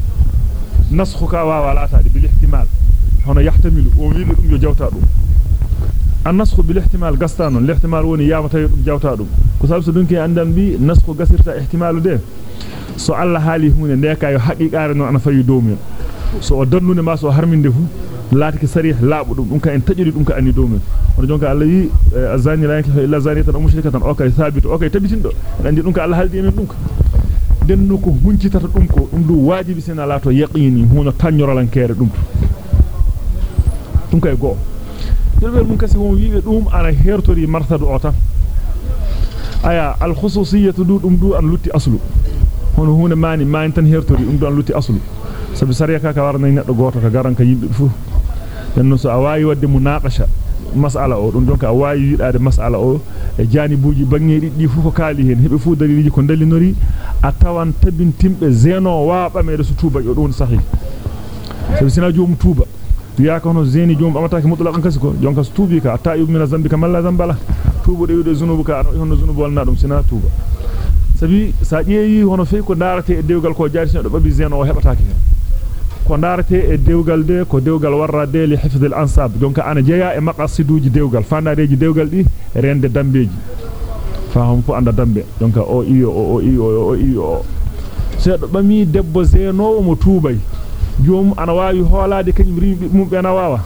nasxu ka wawa laataade bil ihtimal hono yahtamilu o wiide dum yo jawta dum annasxu bil ihtimal gastano l ihtimal woni yama tawi dum jawta dum ko sabu so dunki andam bi nasko gasirta ihtimalu de so Allah haali hunde ndeka yo haqiqare non ana fayi dow men so o dannune ma so harminde fu laati sarih laabu dum dum ka en tajiri dum ka anni dow men on jonka Allah yi azani la yakfa illa zaniyatan aw mushrikatan o kay sabitu o kay tabitindo andi dum ka Allah haldi men dum ka denno ko huncitata dum ko dum du wajibi sena laato yaqini huno tanyoralan kere dum dum kay go dirbel mun kasi won wiibe dum ana hertori martadu o tan aya al khususiyatu du dum du an lutti aslu hono hunde mani mani tan hertori dum du an lutti aslu sabi sariya ka ka warna neddo goto ka garan ka yimbe fu denno so a wawi wadde munaqasha mas'ala o dum donc a wawi yidade mas'ala o e janibuji bangeedi di fu ko kaali hen hebe fu daliliji ko dalinori a tawan tabintimbe zeno waaba mede su tuba yo don sahih sabi sina joom tuba wiya ko no zeni joom amataake mutlaqan kasi ko jonka su tubi ka ta'ib min zambi kama la zambala tubu de wido zunubu ka hono zunubu walna dum sina tuba sabi sa jeeyi hono fe ko darate e dewgal ko jaati do babi zeno o hebataake hen ko darate e dewgal de ko dewgal warra de li hifdh al ansab donc ana jeya e maqasiduji dewgal fandareji dewgal di rende dambeji faham fu anda dambe donc o iyo o iyo o iyo seedo bami debbo zeno mo tuubay joom ana waawi hoolaade kanyum rimbe mum be na waawa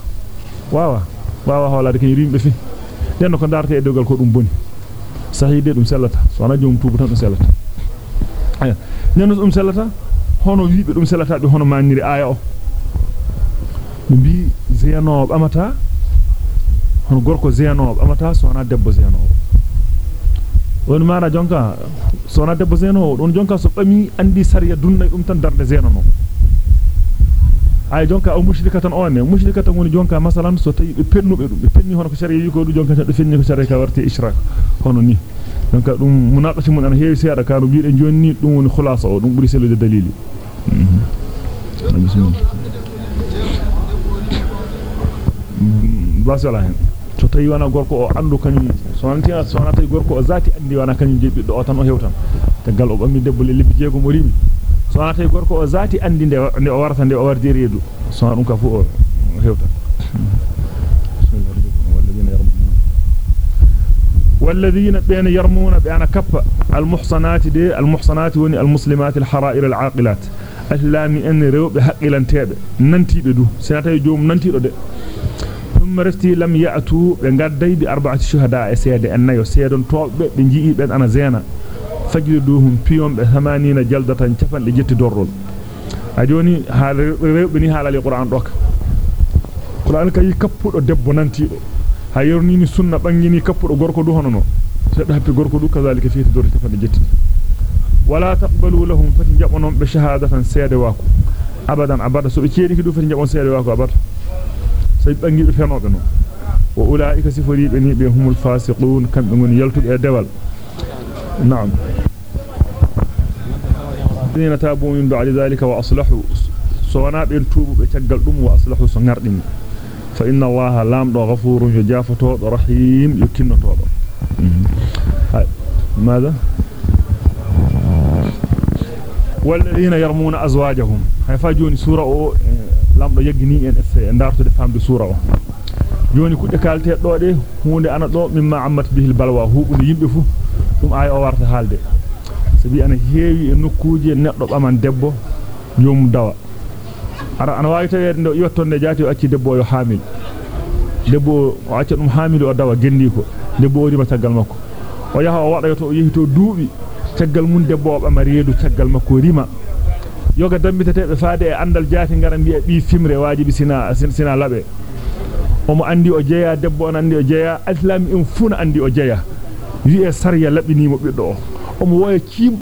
waawa waawa hoolaade kanyum rimbe fi den ko darate e dewgal ko dum boni sahide dum sellata so ana joom tuubu tan dum sellata nenu dum sellata hono wiibe dum selata be hono maniri aya o bi zeno amata hono gorko zeno amata so na debbo zeno won mara jonka so na debbo zeno don jonka so bami andi sariya dunna dum tan darde zeno no ay jonka o mushrikatan onne mushrikatan woni jonka masalan so tawi be pennube dum be penni hono ko sariya yi ko du jonka do fenni ko sariya ka warti ishrak hono ni donc dum munaqashi mun ana heewi seeda kanu biide jonni dum woni khulasa o dum buri selude dalili basala hen to tawi wana gorko o andu kanyum so nantina so na tawi gorko o zati andi wana kanyum jebi do tan o hewtan te gal o bammi debbo le lebbi jeego mo rimi so na tawi gorko o zati andi nde o warata nde o wardi reedu so dum ka fu o hewtan والذين بين يرمون بأن كف المحصنات دي المحصنات وني المسلمات الحرائر العاقلات أسلامي أن ريو بحقلان تيب ننتي بدو سنتي جوم ننتي دو ثم رفتي لم يأتوا بنغدي بأربعة شهداء سيد أنيو سيدون توب بنجيئي بن أنا زينا فجلدوهم بيوم بثمانين جلدة شفن لجت درول أجوني هذا ريو بني هذا القرآن روك قرآن كي كفو دبو ننتي دو ha yornini sunna bangini kappudo gorko du hono no seddo happi gorko du kazalika fi dori tafande jetti wala taqbalu lahum fati jabonon be shahadatan seede wako abadan abada so be ceedi ki du fati jabon seede wako abada say bangi be fenobe no wa ulaika sifuribe ni be humul fasiqun kambe ngoni yaltude e dewal نعم. الذين تابوا من بعد ذلك وأصلحوا سوانا بين توبوا بتقل دم وأصلحوا سنغر فإن الله لامد غفور يجاف توض رحيم يكن توض ماذا؟ والذين يرمون أزواجهم. هاي فاجوني سورة أو لامد يجني إن دارتو دفهم بسورة جوني كنت كالتي اتوا دي هوني أنا دو مما عمت به البلوى. هوني يمبفو dum ay o warta halde sabi ana heewi e nokkuje neddo baman debbo jom dawa ara ana wawi tawede ndo yottonde jaati o acci debbo yo hamil debbo o acca dum hamil o dawa gendi ko debbo o rima taggal makko o yaha o wada to o yehi to duubi taggal mun debbo o bama reedu taggal makko rima yoga dambitete be faade e andal jaati ngara bi'a bi fimre wajibi sina sina labe omo andi o jeya debbo on andi o jeya islami en funa andi o jeya wi e sariya labinimo biddo o omo woya ciim